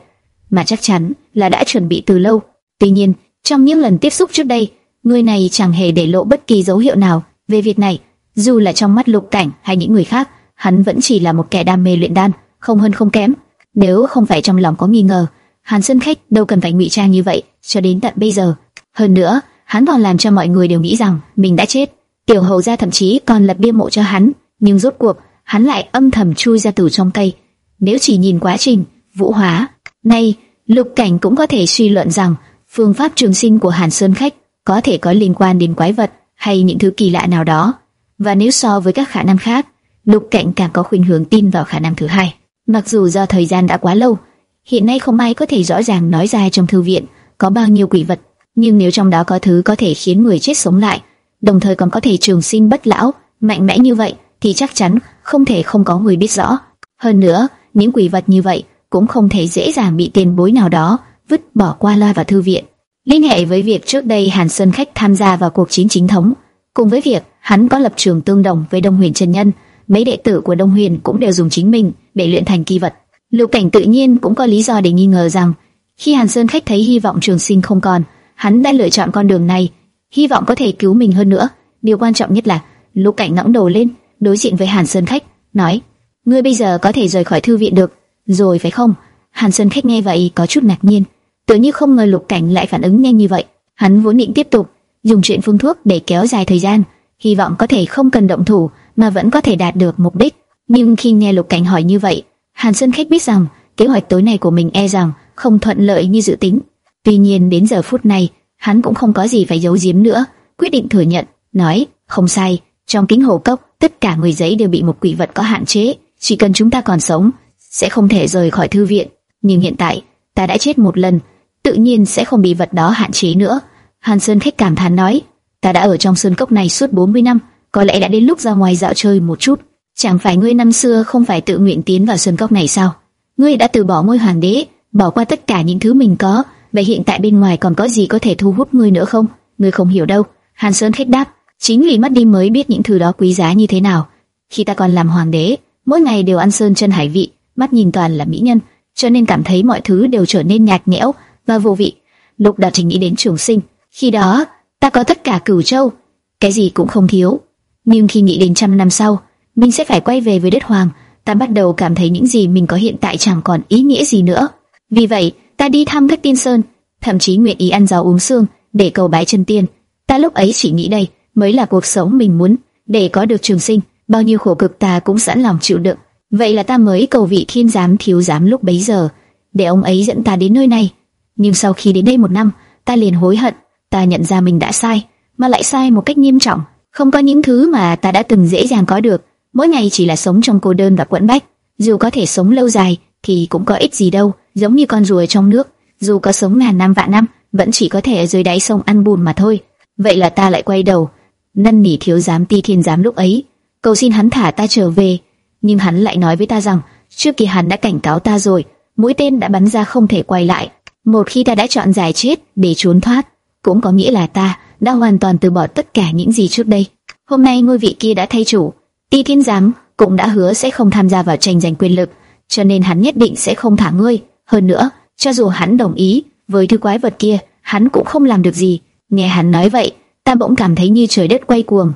mà chắc chắn là đã chuẩn bị từ lâu. Tuy nhiên, trong những lần tiếp xúc trước đây, người này chẳng hề để lộ bất kỳ dấu hiệu nào về việc này, dù là trong mắt Lục Cảnh hay những người khác, hắn vẫn chỉ là một kẻ đam mê luyện đan, không hơn không kém. Nếu không phải trong lòng có nghi ngờ, Hàn Sơn Khách đâu cần phải ngụy trang như vậy cho đến tận bây giờ. Hơn nữa, hắn còn làm cho mọi người đều nghĩ rằng mình đã chết. Tiểu hầu gia thậm chí còn lập bia mộ cho hắn, nhưng rốt cuộc hắn lại âm thầm chui ra từ trong cây. Nếu chỉ nhìn quá trình vũ hóa, nay lục cảnh cũng có thể suy luận rằng phương pháp trường sinh của Hàn Sơn khách có thể có liên quan đến quái vật hay những thứ kỳ lạ nào đó. Và nếu so với các khả năng khác, lục cảnh càng có khuynh hướng tin vào khả năng thứ hai. Mặc dù do thời gian đã quá lâu, hiện nay không ai có thể rõ ràng nói ra trong thư viện có bao nhiêu quỷ vật nhưng nếu trong đó có thứ có thể khiến người chết sống lại, đồng thời còn có thể trường sinh bất lão, mạnh mẽ như vậy, thì chắc chắn không thể không có người biết rõ. Hơn nữa, những quỷ vật như vậy cũng không thể dễ dàng bị tiền bối nào đó vứt bỏ qua loa vào thư viện. Liên hệ với việc trước đây Hàn Sơn Khách tham gia vào cuộc chiến chính thống, cùng với việc hắn có lập trường tương đồng với Đông Huyền chân nhân, mấy đệ tử của Đông Huyền cũng đều dùng chính mình để luyện thành kỳ vật. Lục Cảnh tự nhiên cũng có lý do để nghi ngờ rằng khi Hàn Sơn Khách thấy hy vọng trường sinh không còn, hắn đã lựa chọn con đường này, hy vọng có thể cứu mình hơn nữa. Điều quan trọng nhất là Lục Cảnh ngẩng đầu lên, đối diện với Hàn Sơn Khách, nói: "Ngươi bây giờ có thể rời khỏi thư viện được, rồi phải không?" Hàn Sơn Khách nghe vậy có chút ngạc nhiên, tự như không ngờ Lục Cảnh lại phản ứng nhanh như vậy. Hắn vốn định tiếp tục dùng chuyện phun thuốc để kéo dài thời gian, hy vọng có thể không cần động thủ mà vẫn có thể đạt được mục đích. Nhưng khi nghe Lục Cảnh hỏi như vậy, Hàn Sơn Khách biết rằng kế hoạch tối nay của mình e rằng không thuận lợi như dự tính. Tuy nhiên đến giờ phút này, hắn cũng không có gì phải giấu giếm nữa, quyết định thừa nhận, nói, không sai, trong kính hồ cốc, tất cả người giấy đều bị một quỷ vật có hạn chế, chỉ cần chúng ta còn sống, sẽ không thể rời khỏi thư viện. Nhưng hiện tại, ta đã chết một lần, tự nhiên sẽ không bị vật đó hạn chế nữa. Hàn Sơn khách cảm thán nói, ta đã ở trong sơn cốc này suốt 40 năm, có lẽ đã đến lúc ra ngoài dạo chơi một chút. Chẳng phải ngươi năm xưa không phải tự nguyện tiến vào sơn cốc này sao? Ngươi đã từ bỏ ngôi hoàng đế, bỏ qua tất cả những thứ mình có, vậy hiện tại bên ngoài còn có gì có thể thu hút ngươi nữa không? Ngươi không hiểu đâu. Hàn Sơn khách đáp, chính vì mất đi mới biết những thứ đó quý giá như thế nào. Khi ta còn làm hoàng đế, mỗi ngày đều ăn sơn chân hải vị, mắt nhìn toàn là mỹ nhân, cho nên cảm thấy mọi thứ đều trở nên nhạt nhẽo và vô vị. Lục đạt chỉ nghĩ đến trường sinh, khi đó ta có tất cả cửu châu, cái gì cũng không thiếu. Nhưng khi nghĩ đến trăm năm sau, mình sẽ phải quay về với đất hoàng, ta bắt đầu cảm thấy những gì mình có hiện tại chẳng còn ý nghĩa gì nữa. Vì vậy, ta đi thăm các tiên sơn, thậm chí nguyện ý ăn rau uống xương để cầu bái chân tiên. Ta lúc ấy chỉ nghĩ đây mới là cuộc sống mình muốn, để có được trường sinh, bao nhiêu khổ cực ta cũng sẵn lòng chịu đựng. Vậy là ta mới cầu vị thiên giám thiếu giám lúc bấy giờ, để ông ấy dẫn ta đến nơi này. Nhưng sau khi đến đây một năm, ta liền hối hận, ta nhận ra mình đã sai, mà lại sai một cách nghiêm trọng. Không có những thứ mà ta đã từng dễ dàng có được, mỗi ngày chỉ là sống trong cô đơn và quẫn bách. Dù có thể sống lâu dài, thì cũng có ích gì đâu, giống như con rùa trong nước, dù có sống ngàn năm vạn năm, vẫn chỉ có thể ở dưới đáy sông ăn bùn mà thôi. Vậy là ta lại quay đầu, năn nỉ thiếu giám ti thiên giám lúc ấy, cầu xin hắn thả ta trở về, nhưng hắn lại nói với ta rằng, trước kia hắn đã cảnh cáo ta rồi, mũi tên đã bắn ra không thể quay lại. Một khi ta đã chọn giải chết để trốn thoát, cũng có nghĩa là ta đã hoàn toàn từ bỏ tất cả những gì trước đây. Hôm nay ngôi vị kia đã thay chủ, Ti Thiên Giám cũng đã hứa sẽ không tham gia vào tranh giành quyền lực, cho nên hắn nhất định sẽ không thả ngươi. Hơn nữa, cho dù hắn đồng ý với thứ quái vật kia, hắn cũng không làm được gì. Nghe hắn nói vậy, ta bỗng cảm thấy như trời đất quay cuồng.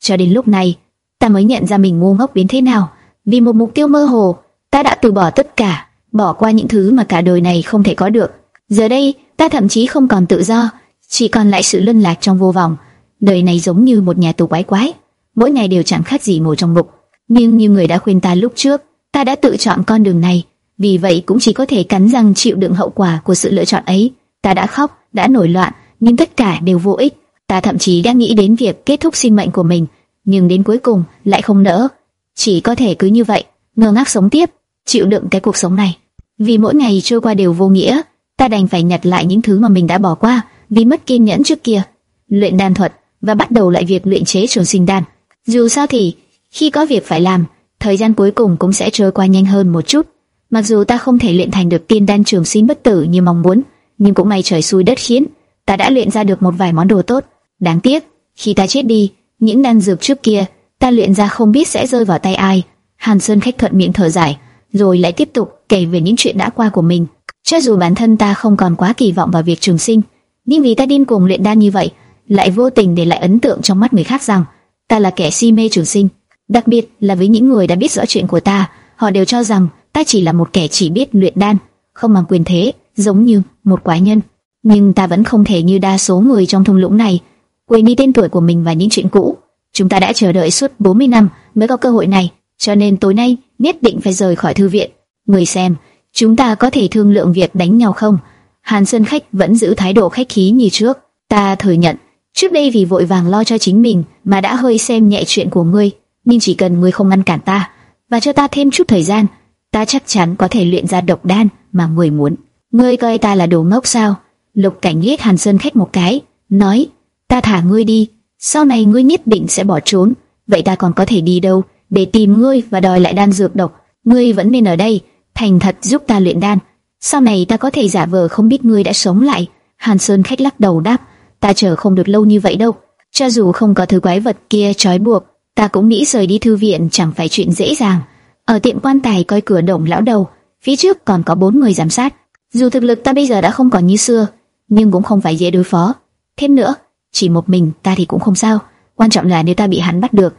Cho đến lúc này, ta mới nhận ra mình ngu ngốc biến thế nào. Vì một mục tiêu mơ hồ, ta đã từ bỏ tất cả, bỏ qua những thứ mà cả đời này không thể có được. Giờ đây, ta thậm chí không còn tự do, chỉ còn lại sự luân lạc trong vô vọng. Đời này giống như một nhà tù quái quái, mỗi ngày đều chẳng khác gì ngồi trong ngục. Nhưng như người đã khuyên ta lúc trước, ta đã tự chọn con đường này, vì vậy cũng chỉ có thể cắn răng chịu đựng hậu quả của sự lựa chọn ấy. Ta đã khóc, đã nổi loạn, nhưng tất cả đều vô ích. Ta thậm chí đã nghĩ đến việc kết thúc sinh mệnh của mình, nhưng đến cuối cùng lại không nỡ. Chỉ có thể cứ như vậy, ngơ ngác sống tiếp, chịu đựng cái cuộc sống này. Vì mỗi ngày trôi qua đều vô nghĩa, ta đành phải nhặt lại những thứ mà mình đã bỏ qua vì mất kiên nhẫn trước kia. Luyện đan thuật và bắt đầu lại việc luyện chế trường sinh đan. Dù sao thì, khi có việc phải làm, thời gian cuối cùng cũng sẽ trôi qua nhanh hơn một chút. Mặc dù ta không thể luyện thành được tiên đan trường sinh bất tử như mong muốn, nhưng cũng may trời xui đất khiến, ta đã luyện ra được một vài món đồ tốt. Đáng tiếc, khi ta chết đi, những đan dược trước kia ta luyện ra không biết sẽ rơi vào tay ai. Hàn Sơn khách thuận miệng thở dài, rồi lại tiếp tục kể về những chuyện đã qua của mình. Cho dù bản thân ta không còn quá kỳ vọng vào việc trường sinh, nhưng vì ta điên cuồng luyện đan như vậy, lại vô tình để lại ấn tượng trong mắt người khác rằng ta là kẻ si mê trường sinh. Đặc biệt là với những người đã biết rõ chuyện của ta, họ đều cho rằng ta chỉ là một kẻ chỉ biết luyện đan, không mang quyền thế, giống như một quái nhân. Nhưng ta vẫn không thể như đa số người trong thung lũng này, quên đi tên tuổi của mình và những chuyện cũ. Chúng ta đã chờ đợi suốt 40 năm mới có cơ hội này, cho nên tối nay nhất định phải rời khỏi thư viện. Người xem, chúng ta có thể thương lượng việc đánh nhau không? Hàn Sơn Khách vẫn giữ thái độ khách khí như trước. Ta thừa nhận, trước đây vì vội vàng lo cho chính mình mà đã hơi xem nhẹ chuyện của ngươi, nhưng chỉ cần ngươi không ngăn cản ta và cho ta thêm chút thời gian, ta chắc chắn có thể luyện ra độc đan mà ngươi muốn. Ngươi coi ta là đồ ngốc sao? Lục Cảnh liếc Hàn Sơn Khách một cái, nói: "Ta thả ngươi đi, sau này ngươi nhất định sẽ bỏ trốn, vậy ta còn có thể đi đâu? để tìm ngươi và đòi lại đan dược độc. Ngươi vẫn nên ở đây, thành thật giúp ta luyện đan. Sau này ta có thể giả vờ không biết ngươi đã sống lại. Hàn Sơn khách lắc đầu đáp, ta chờ không được lâu như vậy đâu. Cho dù không có thứ quái vật kia trói buộc, ta cũng nghĩ rời đi thư viện chẳng phải chuyện dễ dàng. Ở tiệm quan tài coi cửa động lão đầu, phía trước còn có bốn người giám sát. Dù thực lực ta bây giờ đã không còn như xưa, nhưng cũng không phải dễ đối phó. Thêm nữa, chỉ một mình ta thì cũng không sao, quan trọng là nếu ta bị hắn bắt được.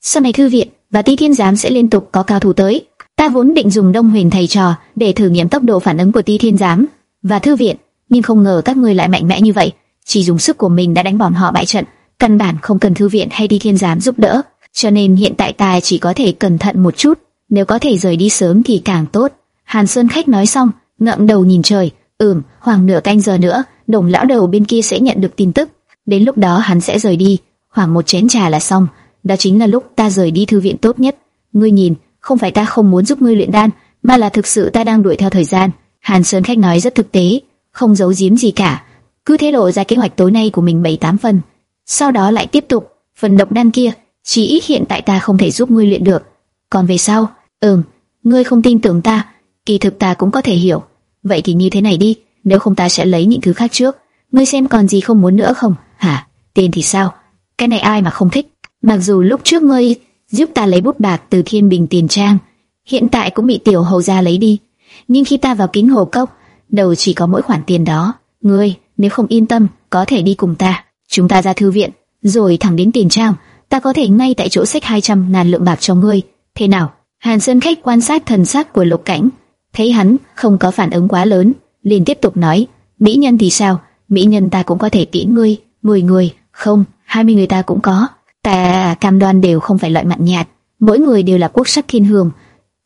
Sau này thư viện và Ti Thiên Giám sẽ liên tục có cao thủ tới. Ta vốn định dùng Đông Huyền thầy trò để thử nghiệm tốc độ phản ứng của Ti Thiên Giám và thư viện, nhưng không ngờ các ngươi lại mạnh mẽ như vậy, chỉ dùng sức của mình đã đánh bọn họ bại trận, căn bản không cần thư viện hay Ti Thiên Giám giúp đỡ. Cho nên hiện tại ta chỉ có thể cẩn thận một chút, nếu có thể rời đi sớm thì càng tốt. Hàn Sơn khách nói xong, ngậm đầu nhìn trời, ừm, khoảng nửa canh giờ nữa, đồng lão đầu bên kia sẽ nhận được tin tức. Đến lúc đó hắn sẽ rời đi, khoảng một chén trà là xong. Đó chính là lúc ta rời đi thư viện tốt nhất. Ngươi nhìn, không phải ta không muốn giúp ngươi luyện đan, mà là thực sự ta đang đuổi theo thời gian. Hàn Sơn khách nói rất thực tế, không giấu giếm gì cả. Cứ thế lộ ra kế hoạch tối nay của mình bảy tám phần. Sau đó lại tiếp tục, phần độc đan kia, chỉ ít hiện tại ta không thể giúp ngươi luyện được. Còn về sau, ừm, ngươi không tin tưởng ta, kỳ thực ta cũng có thể hiểu. Vậy thì như thế này đi, nếu không ta sẽ lấy những thứ khác trước. Ngươi xem còn gì không muốn nữa không? Hả? Tiền thì sao? Cái này ai mà không thích? Mặc dù lúc trước ngươi giúp ta lấy bút bạc từ Thiên Bình tiền trang, hiện tại cũng bị tiểu hầu gia lấy đi. Nhưng khi ta vào kính hồ cốc, đầu chỉ có mỗi khoản tiền đó. Ngươi, nếu không yên tâm, có thể đi cùng ta. Chúng ta ra thư viện, rồi thẳng đến tiền trang. Ta có thể ngay tại chỗ xách 200 ngàn lượng bạc cho ngươi. Thế nào? Hàn Sơn khách quan sát thần sắc của Lục Cảnh, thấy hắn không có phản ứng quá lớn, liền tiếp tục nói: mỹ nhân thì sao? Mỹ nhân ta cũng có thể tiễn ngươi, 10 người, không, 20 người ta cũng có. Ta cam đoan đều không phải loại mặn nhạt, mỗi người đều là quốc sắc thiên hương.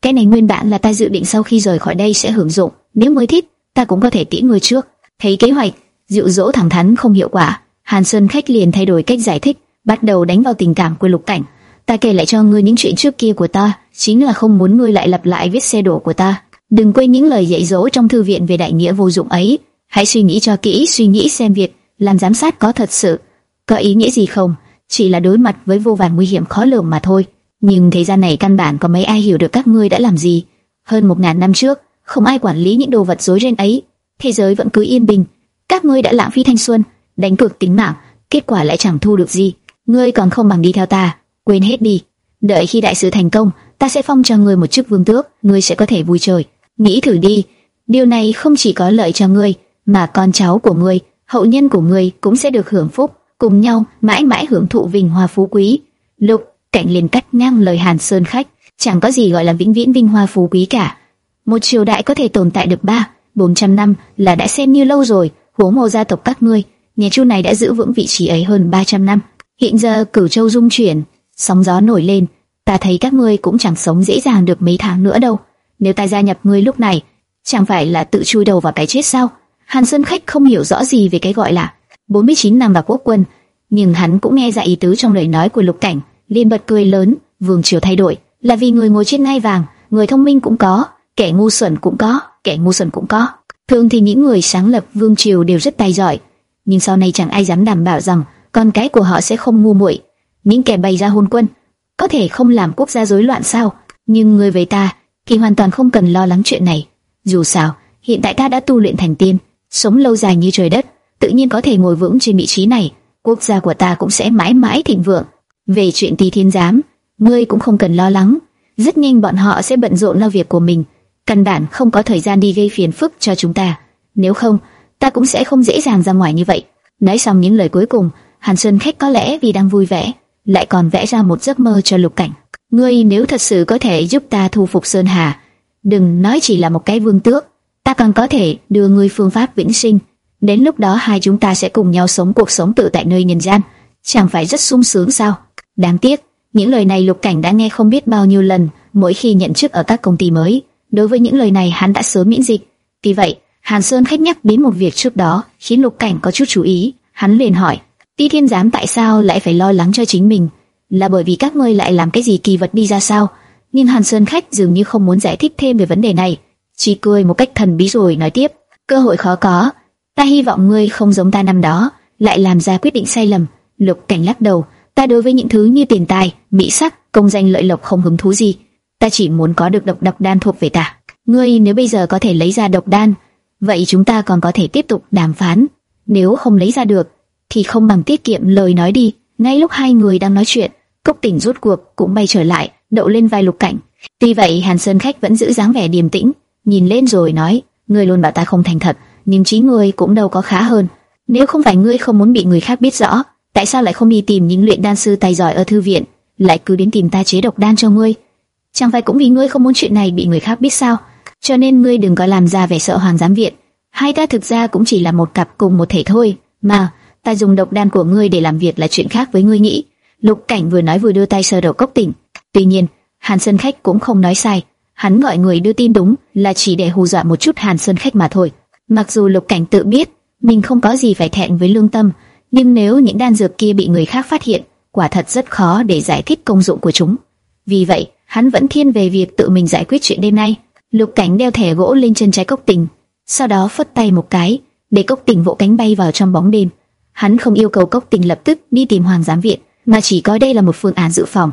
Cái này nguyên bản là ta dự định sau khi rời khỏi đây sẽ hưởng dụng, nếu mới thích, ta cũng có thể tiễn người trước. Thấy kế hoạch dịu dỗ thẳng thắn không hiệu quả, Hàn Sơn khách liền thay đổi cách giải thích, bắt đầu đánh vào tình cảm của Lục Cảnh. Ta kể lại cho ngươi những chuyện trước kia của ta, chính là không muốn ngươi lại lặp lại vết xe đổ của ta. Đừng quên những lời dạy dỗ trong thư viện về đại nghĩa vô dụng ấy. Hãy suy nghĩ cho kỹ, suy nghĩ xem việc làm giám sát có thật sự có ý nghĩa gì không? Chỉ là đối mặt với vô vàn nguy hiểm khó lường mà thôi. Nhưng thế gian này căn bản có mấy ai hiểu được các ngươi đã làm gì. Hơn một ngàn năm trước, không ai quản lý những đồ vật rối ren ấy. Thế giới vẫn cứ yên bình. Các ngươi đã lãng phí thanh xuân, đánh cược tính mạng, kết quả lại chẳng thu được gì. Ngươi còn không bằng đi theo ta, quên hết đi. Đợi khi đại sự thành công, ta sẽ phong cho ngươi một chức vương tước, ngươi sẽ có thể vui chơi. Nghĩ thử đi, điều này không chỉ có lợi cho ngươi, mà con cháu của ngươi, hậu nhân của ngươi cũng sẽ được hưởng phúc, cùng nhau mãi mãi hưởng thụ vinh hoa phú quý. Lục Cảnh liền cắt ngang lời Hàn Sơn khách, chẳng có gì gọi là vĩnh viễn vinh hoa phú quý cả. Một triều đại có thể tồn tại được ba, bốn trăm năm là đã xem như lâu rồi. Huống hồ gia tộc các ngươi, nhà Chu này đã giữ vững vị trí ấy hơn 300 năm. Hiện giờ Cửu Châu dung chuyển, sóng gió nổi lên, ta thấy các ngươi cũng chẳng sống dễ dàng được mấy tháng nữa đâu. Nếu ta gia nhập ngươi lúc này, chẳng phải là tự chui đầu vào cái chết sao? Hàn Sơn khách không hiểu rõ gì về cái gọi là 49 năm vào quốc quân, nhưng hắn cũng nghe ra ý tứ trong lời nói của Lục Cảnh, liền bật cười lớn, vương triều thay đổi, là vì người ngồi trên ngai vàng, người thông minh cũng có, kẻ ngu xuẩn cũng có, kẻ ngu xuẩn cũng có. Thường thì những người sáng lập vương triều đều rất tài giỏi, nhưng sau này chẳng ai dám đảm bảo rằng con cái của họ sẽ không ngu muội. Những kẻ bày ra hôn quân có thể không làm quốc gia rối loạn sao? Nhưng người về ta thì hoàn toàn không cần lo lắng chuyện này. Dù sao, hiện tại ta đã tu luyện thành tiên, sống lâu dài như trời đất, tự nhiên có thể ngồi vững trên vị trí này, quốc gia của ta cũng sẽ mãi mãi thịnh vượng. Về chuyện Tỳ Thiên giám, ngươi cũng không cần lo lắng, rất nhanh bọn họ sẽ bận rộn lo việc của mình, căn bản không có thời gian đi gây phiền phức cho chúng ta. Nếu không, ta cũng sẽ không dễ dàng ra ngoài như vậy. Nói xong những lời cuối cùng, Hàn Sơn khách có lẽ vì đang vui vẻ, lại còn vẽ ra một giấc mơ cho Lục Cảnh. Ngươi nếu thật sự có thể giúp ta thu phục Sơn Hà, đừng nói chỉ là một cái vương tước, ta còn có thể đưa ngươi phương pháp vĩnh sinh Đến lúc đó hai chúng ta sẽ cùng nhau sống cuộc sống tự tại nơi nhân gian, chẳng phải rất sung sướng sao? Đáng tiếc, những lời này Lục Cảnh đã nghe không biết bao nhiêu lần, mỗi khi nhận chức ở các công ty mới. Đối với những lời này hắn đã sớm miễn dịch. Vì vậy, Hàn Sơn khách nhắc đến một việc trước đó, khiến Lục Cảnh có chút chú ý. Hắn liền hỏi: Ti Thiên Giám tại sao lại phải lo lắng cho chính mình? Là bởi vì các ngươi lại làm cái gì kỳ vật đi ra sao? Nhưng Hàn Sơn khách dường như không muốn giải thích thêm về vấn đề này, chỉ cười một cách thần bí rồi nói tiếp: cơ hội khó có, Ta hy vọng ngươi không giống ta năm đó, lại làm ra quyết định sai lầm. Lục Cảnh lắc đầu, Ta đối với những thứ như tiền tài, mỹ sắc, công danh lợi lộc không hứng thú gì. Ta chỉ muốn có được độc độc đan thuộc về ta. Ngươi nếu bây giờ có thể lấy ra độc đan, vậy chúng ta còn có thể tiếp tục đàm phán. Nếu không lấy ra được, thì không bằng tiết kiệm lời nói đi. Ngay lúc hai người đang nói chuyện, cốc tỉnh rút cuộc cũng bay trở lại, đậu lên vai lục cảnh. Tuy vậy, Hàn Sơn khách vẫn giữ dáng vẻ điềm tĩnh, nhìn lên rồi nói: ngươi luôn bảo ta không thành thật, niềm chí ngươi cũng đâu có khá hơn. Nếu không phải ngươi không muốn bị người khác biết rõ, tại sao lại không đi tìm những luyện đan sư tài giỏi ở thư viện, lại cứ đến tìm ta chế độc đan cho ngươi? Chẳng phải cũng vì ngươi không muốn chuyện này bị người khác biết sao? Cho nên ngươi đừng có làm ra vẻ sợ hoàng giám viện. Hai ta thực ra cũng chỉ là một cặp cùng một thể thôi, mà ta dùng độc đan của ngươi để làm việc là chuyện khác với ngươi nghĩ. Lục Cảnh vừa nói vừa đưa tay sờ đầu cốc tỉnh. Tuy nhiên, Hàn Sơn Khách cũng không nói sai, hắn gọi người đưa tin đúng là chỉ để hù dọa một chút Hàn Sơn Khách mà thôi. Mặc dù Lục Cảnh tự biết mình không có gì phải thẹn với lương tâm, nhưng nếu những đan dược kia bị người khác phát hiện, quả thật rất khó để giải thích công dụng của chúng. Vì vậy, hắn vẫn thiên về việc tự mình giải quyết chuyện đêm nay. Lục Cảnh đeo thẻ gỗ lên chân trái cốc tình, sau đó phất tay một cái, để cốc tình vỗ cánh bay vào trong bóng đêm. Hắn không yêu cầu cốc tình lập tức đi tìm Hoàng giám viện, mà chỉ coi đây là một phương án dự phòng.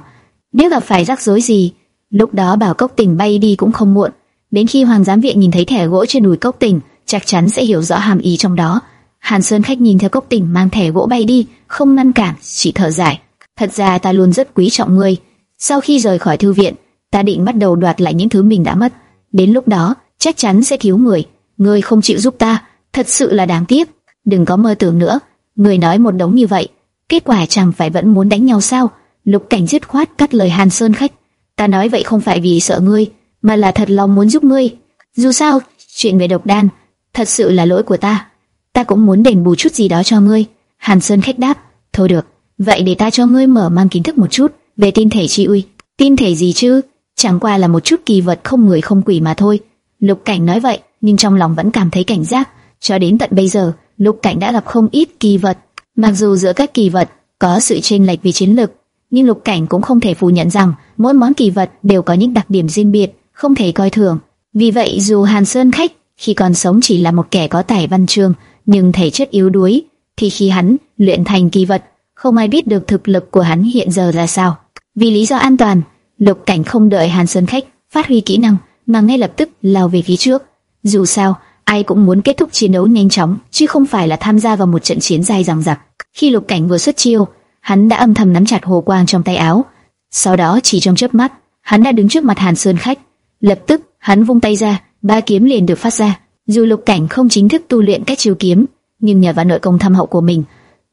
Nếu gặp phải rắc rối gì, lúc đó bảo cốc tình bay đi cũng không muộn. Đến khi Hoàng giám viện nhìn thấy thẻ gỗ trên đùi cốc tình, chắc chắn sẽ hiểu rõ hàm ý trong đó. Hàn Sơn khách nhìn theo cốc tình mang thẻ gỗ bay đi, không ngăn cản, chỉ thở dài. Thật ra ta luôn rất quý trọng ngươi. Sau khi rời khỏi thư viện, ta định bắt đầu đoạt lại những thứ mình đã mất. Đến lúc đó, chắc chắn sẽ thiếu người. Ngươi không chịu giúp ta, thật sự là đáng tiếc. Đừng có mơ tưởng nữa. Ngươi nói một đống như vậy, kết quả chẳng phải vẫn muốn đánh nhau sao? Lục Cảnh dứt khoát cắt lời Hàn Sơn khách. Ta nói vậy không phải vì sợ ngươi, mà là thật lòng muốn giúp ngươi. Dù sao, chuyện về độc đan, thật sự là lỗi của ta. Ta cũng muốn đền bù chút gì đó cho ngươi. Hàn Sơn khách đáp, thôi được, vậy để ta cho ngươi mở mang kiến thức một chút về tin thể chi uy. Tin thể gì chứ? Chẳng qua là một chút kỳ vật không người không quỷ mà thôi. Lục Cảnh nói vậy, nhưng trong lòng vẫn cảm thấy cảnh giác. Cho đến tận bây giờ, Lục Cảnh đã gặp không ít kỳ vật. Mặc dù giữa các kỳ vật có sự chênh lệch về chiến lực, nhưng Lục Cảnh cũng không thể phủ nhận rằng mỗi món kỳ vật đều có những đặc điểm riêng biệt, không thể coi thường. Vì vậy, dù Hàn Sơn khách khi còn sống chỉ là một kẻ có tài văn chương, nhưng thể chất yếu đuối, thì khi hắn luyện thành kỳ vật, không ai biết được thực lực của hắn hiện giờ ra sao. Vì lý do an toàn, Lục Cảnh không đợi Hàn Sơn khách phát huy kỹ năng, mà ngay lập tức lao về phía trước. Dù sao, ai cũng muốn kết thúc chiến đấu nhanh chóng, chứ không phải là tham gia vào một trận chiến dài dằng dặc. Khi Lục Cảnh vừa xuất chiêu, hắn đã âm thầm nắm chặt hồ quang trong tay áo. Sau đó chỉ trong chớp mắt, hắn đã đứng trước mặt Hàn Sơn khách. Lập tức, hắn vung tay ra, ba kiếm liền được phát ra. Dù Lục Cảnh không chính thức tu luyện cách chiêu kiếm, nhưng nhờ vào nội công thâm hậu của mình,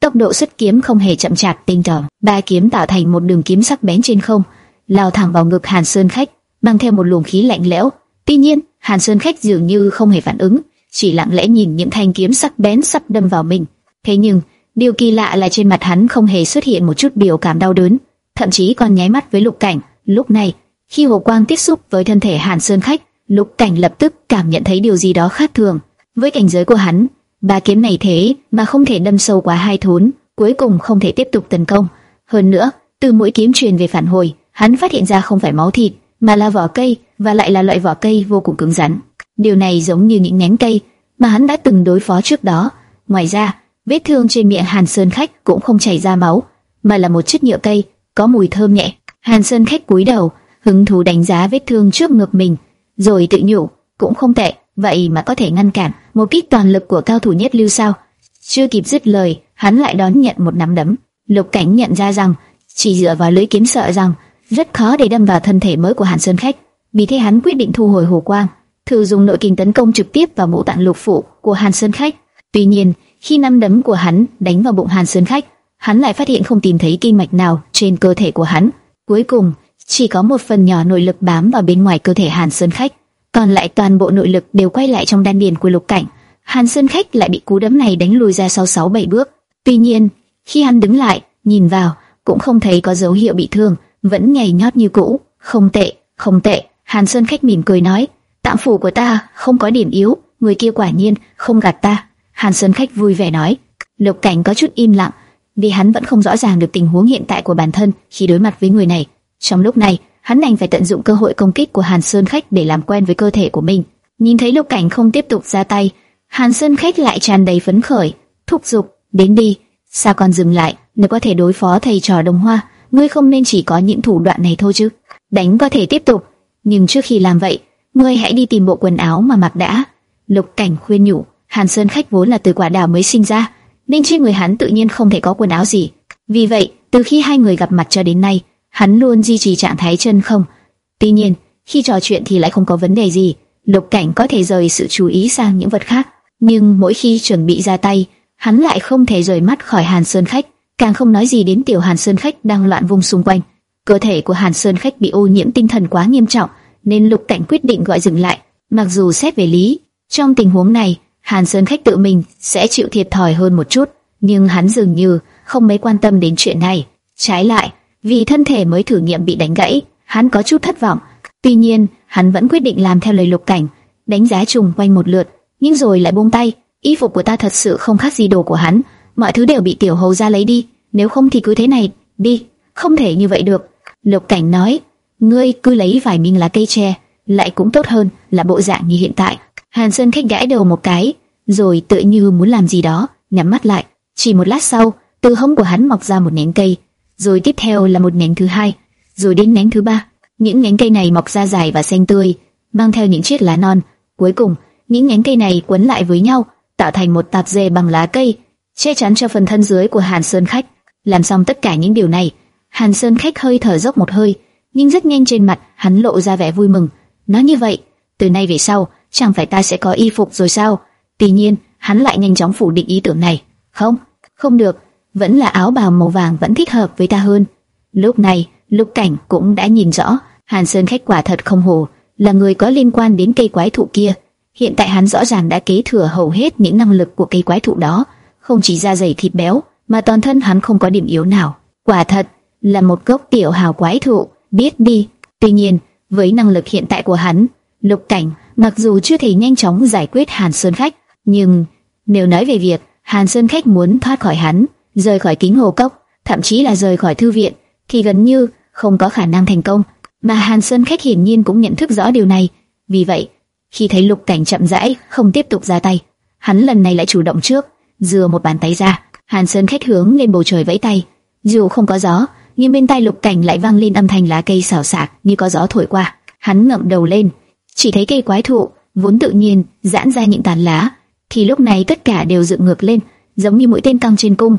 tốc độ xuất kiếm không hề chậm chạp tinh tởm. Ba kiếm tạo thành một đường kiếm sắc bén trên không, lao thẳng vào ngực Hàn Sơn khách, mang theo một luồng khí lạnh lẽo. Tuy nhiên, Hàn Sơn khách dường như không hề phản ứng, chỉ lặng lẽ nhìn những thanh kiếm sắc bén sắp đâm vào mình. Thế nhưng, điều kỳ lạ là trên mặt hắn không hề xuất hiện một chút biểu cảm đau đớn, thậm chí còn nháy mắt với Lục Cảnh. Lúc này, khi hồ quang tiếp xúc với thân thể Hàn Sơn khách, Lục Cảnh lập tức cảm nhận thấy điều gì đó khác thường. Với cảnh giới của hắn, ba kiếm này thế mà không thể đâm sâu quá hai thốn, cuối cùng không thể tiếp tục tấn công. Hơn nữa, từ mũi kiếm truyền về phản hồi, hắn phát hiện ra không phải máu thịt, mà là vỏ cây, và lại là loại vỏ cây vô cùng cứng rắn. Điều này giống như những nhánh cây mà hắn đã từng đối phó trước đó. Ngoài ra, vết thương trên miệng Hàn Sơn khách cũng không chảy ra máu, mà là một chất nhựa cây có mùi thơm nhẹ. Hàn Sơn khách cúi đầu, hứng thú đánh giá vết thương trước ngực mình, rồi tự nhủ, cũng không tệ, vậy mà có thể ngăn cản một kích toàn lực của cao thủ nhất lưu sao? Chưa kịp dứt lời, hắn lại đón nhận một nắm đấm. Lục Cảnh nhận ra rằng chỉ dựa vào lưỡi kiếm sợ rằng rất khó để đâm vào thân thể mới của Hàn Sơn khách. Vì thế hắn quyết định thu hồi hồ quang, thử dùng nội kình tấn công trực tiếp vào mũ tạng lục phủ của Hàn Sơn khách. Tuy nhiên, khi năm đấm của hắn đánh vào bụng Hàn Sơn khách, hắn lại phát hiện không tìm thấy kinh mạch nào trên cơ thể của hắn. Cuối cùng, chỉ có một phần nhỏ nội lực bám vào bên ngoài cơ thể Hàn Sơn khách, còn lại toàn bộ nội lực đều quay lại trong đan điền của Lục Cảnh. Hàn Sơn khách lại bị cú đấm này đánh lùi ra sau 6 7 bước. Tuy nhiên, khi hắn đứng lại, nhìn vào, cũng không thấy có dấu hiệu bị thương, vẫn nhảy nhót như cũ. Không tệ, không tệ. Hàn Sơn khách mỉm cười nói, Tạm phủ của ta không có điểm yếu, người kia quả nhiên không gạt ta. Hàn Sơn khách vui vẻ nói. Lục Cảnh có chút im lặng, vì hắn vẫn không rõ ràng được tình huống hiện tại của bản thân khi đối mặt với người này. Trong lúc này, hắn đành phải tận dụng cơ hội công kích của Hàn Sơn khách để làm quen với cơ thể của mình. Nhìn thấy Lục Cảnh không tiếp tục ra tay, Hàn Sơn khách lại tràn đầy phấn khởi, thúc giục, đến đi, sao còn dừng lại, nếu có thể đối phó thầy trò đồng hoa, ngươi không nên chỉ có những thủ đoạn này thôi chứ. Đánh có thể tiếp tục, nhưng trước khi làm vậy, ngươi hãy đi tìm bộ quần áo mà mặc đã. Lục Cảnh khuyên nhủ, Hàn Sơn khách vốn là từ quả đảo mới sinh ra, nên trên người hắn tự nhiên không thể có quần áo gì. Vì vậy, từ khi hai người gặp mặt cho đến nay, hắn luôn duy trì trạng thái chân không. Tuy nhiên, khi trò chuyện thì lại không có vấn đề gì, Lục Cảnh có thể rời sự chú ý sang những vật khác, nhưng mỗi khi chuẩn bị ra tay, hắn lại không thể rời mắt khỏi Hàn Sơn khách, càng không nói gì đến tiểu Hàn Sơn khách đang loạn vung xung quanh. Cơ thể của Hàn Sơn khách bị ô nhiễm tinh thần quá nghiêm trọng, nên Lục Cảnh quyết định gọi dừng lại. Mặc dù xét về lý, trong tình huống này, Hàn Sơn khách tự mình sẽ chịu thiệt thòi hơn một chút, nhưng hắn dường như không mấy quan tâm đến chuyện này. Trái lại, vì thân thể mới thử nghiệm bị đánh gãy, hắn có chút thất vọng. Tuy nhiên, hắn vẫn quyết định làm theo lời Lục Cảnh, đánh giá trùng quanh một lượt, nhưng rồi lại buông tay. Y phục của ta thật sự không khác gì đồ của hắn, mọi thứ đều bị tiểu hầu ra lấy đi, nếu không thì cứ thế này đi, không thể như vậy được. Lục Cảnh nói, ngươi cứ lấy vài miếng lá cây tre, lại cũng tốt hơn là bộ dạng như hiện tại. Hàn Sơn khách gãi đầu một cái, rồi tự như muốn làm gì đó, nhắm mắt lại. Chỉ một lát sau, từ hông của hắn mọc ra một nhánh cây, rồi tiếp theo là một nhánh thứ hai, rồi đến nhánh thứ ba. Những nhánh cây này mọc ra dài và xanh tươi, mang theo những chiếc lá non. Cuối cùng, những nhánh cây này quấn lại với nhau, tạo thành một tạp dề bằng lá cây, che chắn cho phần thân dưới của Hàn Sơn khách. Làm xong tất cả những điều này, Hàn Sơn khách hơi thở dốc một hơi, nhưng rất nhanh trên mặt hắn lộ ra vẻ vui mừng. Nói như vậy, từ nay về sau, chẳng phải ta sẽ có y phục rồi sao? Tuy nhiên, hắn lại nhanh chóng phủ định ý tưởng này. Không, không được, vẫn là áo bào màu vàng vẫn thích hợp với ta hơn. Lúc này, Lục Cảnh cũng đã nhìn rõ, Hàn Sơn khách quả thật không hồ, là người có liên quan đến cây quái thụ kia. Hiện tại hắn rõ ràng đã kế thừa hầu hết những năng lực của cây quái thụ đó, không chỉ da dày thịt béo, mà toàn thân hắn không có điểm yếu nào. Quả thật là một gốc tiểu hào quái thụ, biết đi. Tuy nhiên, với năng lực hiện tại của hắn, Lục Cảnh mặc dù chưa thể nhanh chóng giải quyết Hàn Sơn khách, nhưng nếu nói về việc Hàn Sơn khách muốn thoát khỏi hắn, rời khỏi kính hồ cốc, thậm chí là rời khỏi thư viện, thì gần như không có khả năng thành công. Mà Hàn Sơn khách hiển nhiên cũng nhận thức rõ điều này. Vì vậy, khi thấy Lục Cảnh chậm rãi không tiếp tục ra tay, hắn lần này lại chủ động trước, dừa một bàn tay ra. Hàn Sơn khách hướng lên bầu trời vẫy tay, dù không có gió, nhưng bên tai Lục Cảnh lại vang lên âm thanh lá cây xào xạc như có gió thổi qua. Hắn ngậm đầu lên, chỉ thấy cây quái thụ vốn tự nhiên giãn ra những tàn lá, thì lúc này tất cả đều dựng ngược lên, giống như mũi tên căng trên cung,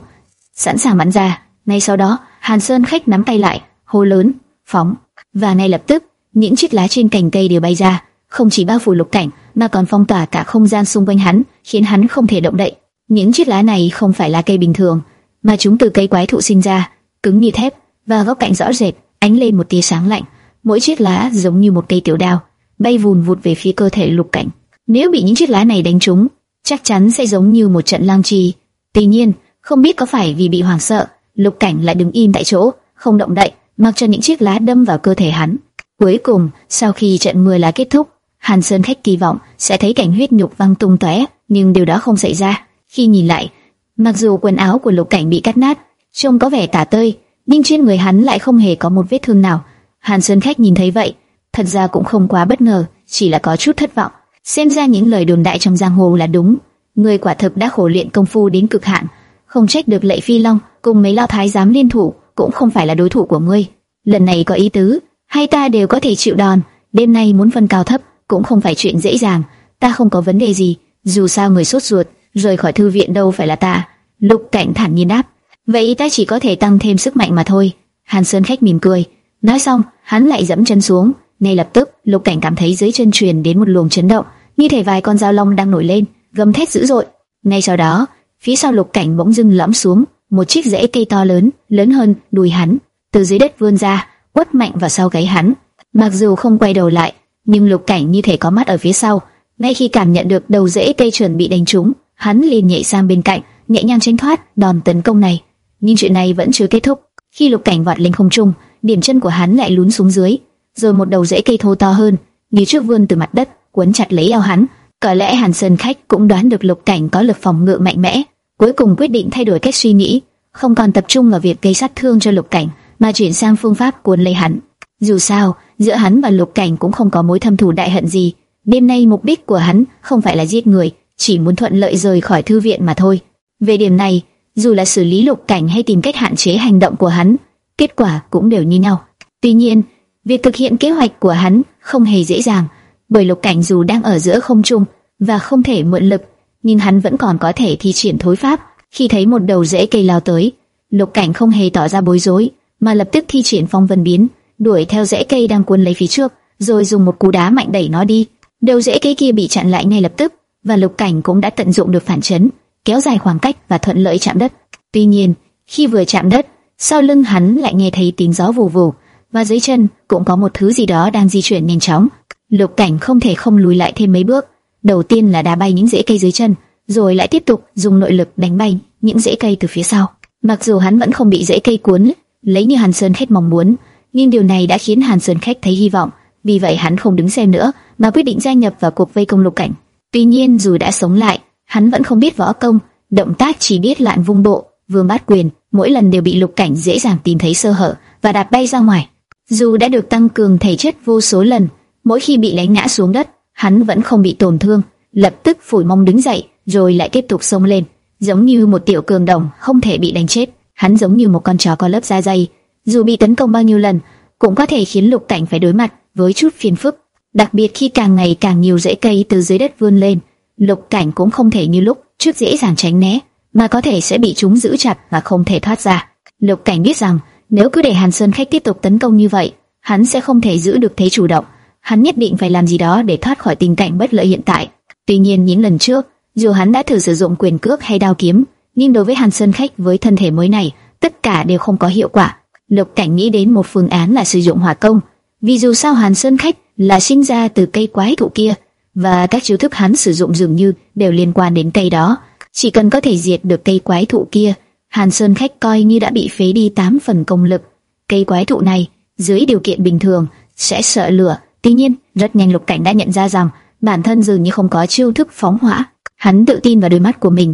sẵn sàng bắn ra. Ngay sau đó, Hàn Sơn khách nắm tay lại, hô lớn, phóng, và ngay lập tức, những chiếc lá trên cành cây đều bay ra, không chỉ bao phủ lục cảnh, mà còn phong tỏa cả không gian xung quanh hắn, khiến hắn không thể động đậy. Những chiếc lá này không phải là cây bình thường, mà chúng từ cây quái thụ sinh ra, cứng như thép, và góc cạnh rõ rệt, ánh lên một tia sáng lạnh. Mỗi chiếc lá giống như một cây tiểu đao, bay vùn vụt về phía cơ thể lục cảnh. Nếu bị những chiếc lá này đánh trúng, chắc chắn sẽ giống như một trận lang trì. Tuy nhiên, không biết có phải vì bị hoảng sợ, lục cảnh lại đứng im tại chỗ, không động đậy, mặc cho những chiếc lá đâm vào cơ thể hắn. Cuối cùng, sau khi trận mưa lá kết thúc, Hàn Sơn khách kỳ vọng sẽ thấy cảnh huyết nhục văng tung tóe, nhưng điều đó không xảy ra. Khi nhìn lại, mặc dù quần áo của lục cảnh bị cắt nát, trông có vẻ tả tơi, nhưng trên người hắn lại không hề có một vết thương nào. Hàn Sơn khách nhìn thấy vậy, thật ra cũng không quá bất ngờ, chỉ là có chút thất vọng. Xem ra những lời đồn đại trong giang hồ là đúng, người quả thực đã khổ luyện công phu đến cực hạn, không trách được lệ phi long cùng mấy lao thái giám liên thủ cũng không phải là đối thủ của ngươi. Lần này có ý tứ, hai ta đều có thể chịu đòn. Đêm nay muốn phân cao thấp cũng không phải chuyện dễ dàng. Ta không có vấn đề gì, dù sao người sốt ruột rời khỏi thư viện đâu phải là ta. Lục Cảnh thản nhiên đáp. Vậy ta chỉ có thể tăng thêm sức mạnh mà thôi. Hàn Sơn khách mỉm cười, nói xong hắn lại dẫm chân xuống. Ngay lập tức Lục Cảnh cảm thấy dưới chân truyền đến một luồng chấn động, như thể vài con dao long đang nổi lên, gầm thét dữ dội. Ngay sau đó phía sau Lục Cảnh bỗng dưng lõm xuống một chiếc rễ cây to lớn, lớn hơn đùi hắn, từ dưới đất vươn ra, quất mạnh vào sau gáy hắn. Mặc dù không quay đầu lại, nhưng Lục Cảnh như thể có mắt ở phía sau. Ngay khi cảm nhận được đầu rễ cây chuẩn bị đánh trúng, hắn liền nhảy sang bên cạnh, nhẹ nhàng tránh thoát đòn tấn công này. Nhưng chuyện này vẫn chưa kết thúc. Khi Lục Cảnh vọt lên không trung, điểm chân của hắn lại lún xuống dưới, rồi một đầu rễ cây thô to hơn, như trước vươn từ mặt đất, quấn chặt lấy eo hắn. Có lẽ Hàn Sơn khách cũng đoán được Lục Cảnh có lực phòng ngự mạnh mẽ, cuối cùng quyết định thay đổi cách suy nghĩ, không còn tập trung vào việc gây sát thương cho Lục Cảnh, mà chuyển sang phương pháp cuốn lấy hắn. Dù sao, giữa hắn và Lục Cảnh cũng không có mối thâm thù đại hận gì. Đêm nay mục đích của hắn không phải là giết người, chỉ muốn thuận lợi rời khỏi thư viện mà thôi. Về điểm này, dù là xử lý lục cảnh hay tìm cách hạn chế hành động của hắn, kết quả cũng đều như nhau. Tuy nhiên, việc thực hiện kế hoạch của hắn không hề dễ dàng, bởi lục cảnh dù đang ở giữa không trung và không thể mượn lực, nhưng hắn vẫn còn có thể thi triển thối pháp. Khi thấy một đầu rễ cây lao tới, lục cảnh không hề tỏ ra bối rối, mà lập tức thi triển phong vân biến, đuổi theo rễ cây đang cuốn lấy phía trước, rồi dùng một cú đá mạnh đẩy nó đi. Đầu rễ cây kia bị chặn lại ngay lập tức, và lục cảnh cũng đã tận dụng được phản chấn, kéo dài khoảng cách và thuận lợi chạm đất. Tuy nhiên, khi vừa chạm đất, sau lưng hắn lại nghe thấy tiếng gió vù vù, và dưới chân cũng có một thứ gì đó đang di chuyển nhanh chóng. Lục Cảnh không thể không lùi lại thêm mấy bước. Đầu tiên là đá bay những rễ cây dưới chân, rồi lại tiếp tục dùng nội lực đánh bay những rễ cây từ phía sau. Mặc dù hắn vẫn không bị rễ cây cuốn, lấy như Hàn Sơn Khách mong muốn, nhưng điều này đã khiến Hàn Sơn Khách thấy hy vọng. Vì vậy hắn không đứng xem nữa, mà quyết định gia nhập vào cuộc vây công Lục Cảnh. Tuy nhiên dù đã sống lại, hắn vẫn không biết võ công, động tác chỉ biết lạn vung bộ, vương bát quyền, mỗi lần đều bị Lục Cảnh dễ dàng tìm thấy sơ hở và đạp bay ra ngoài. Dù đã được tăng cường thể chất vô số lần, mỗi khi bị đánh ngã xuống đất, hắn vẫn không bị tổn thương, lập tức phủi mông đứng dậy, rồi lại tiếp tục xông lên, giống như một tiểu cường đồng không thể bị đánh chết. Hắn giống như một con chó có lớp da dày, dù bị tấn công bao nhiêu lần, cũng có thể khiến Lục Cảnh phải đối mặt với chút phiền phức. Đặc biệt khi càng ngày càng nhiều rễ cây từ dưới đất vươn lên, Lục Cảnh cũng không thể như lúc trước dễ dàng tránh né, mà có thể sẽ bị chúng giữ chặt và không thể thoát ra. Lục Cảnh biết rằng nếu cứ để Hàn Sơn Khách tiếp tục tấn công như vậy, hắn sẽ không thể giữ được thế chủ động. Hắn nhất định phải làm gì đó để thoát khỏi tình cảnh bất lợi hiện tại. Tuy nhiên những lần trước, dù hắn đã thử sử dụng quyền cước hay đao kiếm, nhưng đối với Hàn Sơn Khách với thân thể mới này, tất cả đều không có hiệu quả. Lục Cảnh nghĩ đến một phương án là sử dụng hỏa công, vì dù sao Hàn Sơn Khách là sinh ra từ cây quái thụ kia, và các chiêu thức hắn sử dụng dường như đều liên quan đến cây đó. Chỉ cần có thể diệt được cây quái thụ kia, Hàn Sơn Khách coi như đã bị phế đi 8 phần công lực. Cây quái thụ này, dưới điều kiện bình thường, sẽ sợ lửa. Tuy nhiên, rất nhanh Lục Cảnh đã nhận ra rằng bản thân dường như không có chiêu thức phóng hỏa. Hắn tự tin vào đôi mắt của mình.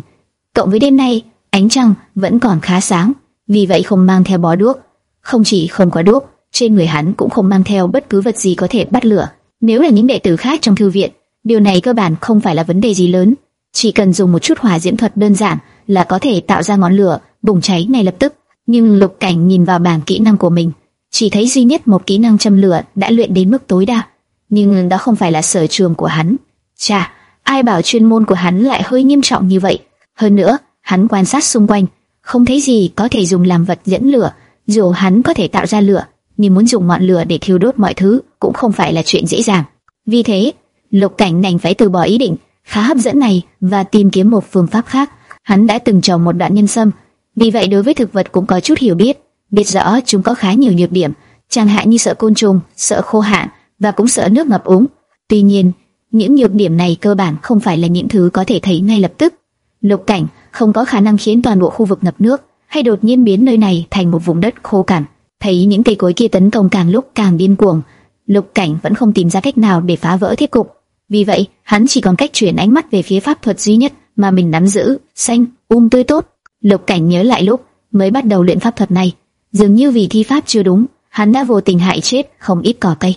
Cộng với đêm nay, ánh trăng vẫn còn khá sáng, vì vậy không mang theo bó đuốc. Không chỉ không có đuốc, trên người hắn cũng không mang theo bất cứ vật gì có thể bắt lửa. Nếu là những đệ tử khác trong thư viện, điều này cơ bản không phải là vấn đề gì lớn, chỉ cần dùng một chút hỏa diễm thuật đơn giản là có thể tạo ra ngọn lửa bùng cháy ngay lập tức. Nhưng Lục Cảnh nhìn vào bảng kỹ năng của mình, chỉ thấy duy nhất một kỹ năng châm lửa đã luyện đến mức tối đa, nhưng đó không phải là sở trường của hắn. Chà, ai bảo chuyên môn của hắn lại hơi nghiêm trọng như vậy? Hơn nữa, hắn quan sát xung quanh, không thấy gì có thể dùng làm vật dẫn lửa. Dù hắn có thể tạo ra lửa, nhưng muốn dùng ngọn lửa để thiêu đốt mọi thứ cũng không phải là chuyện dễ dàng. Vì thế, Lục Cảnh đành phải từ bỏ ý định khá hấp dẫn này và tìm kiếm một phương pháp khác. Hắn đã từng trồng một đoạn nhân sâm, vì vậy đối với thực vật cũng có chút hiểu biết, biết rõ chúng có khá nhiều nhược điểm, chẳng hạn như sợ côn trùng, sợ khô hạn và cũng sợ nước ngập úng. Tuy nhiên, những nhược điểm này cơ bản không phải là những thứ có thể thấy ngay lập tức. Lục cảnh không có khả năng khiến toàn bộ khu vực ngập nước, hay đột nhiên biến nơi này thành một vùng đất khô cằn. Thấy những cây cối kia tấn công càng lúc càng điên cuồng, Lục Cảnh vẫn không tìm ra cách nào để phá vỡ thiết cục. Vì vậy, hắn chỉ còn cách chuyển ánh mắt về phía pháp thuật duy nhất mà mình nắm giữ, xanh, um tươi tốt. Lục Cảnh nhớ lại lúc mới bắt đầu luyện pháp thuật này, dường như vì thi pháp chưa đúng, hắn đã vô tình hại chết không ít cỏ cây.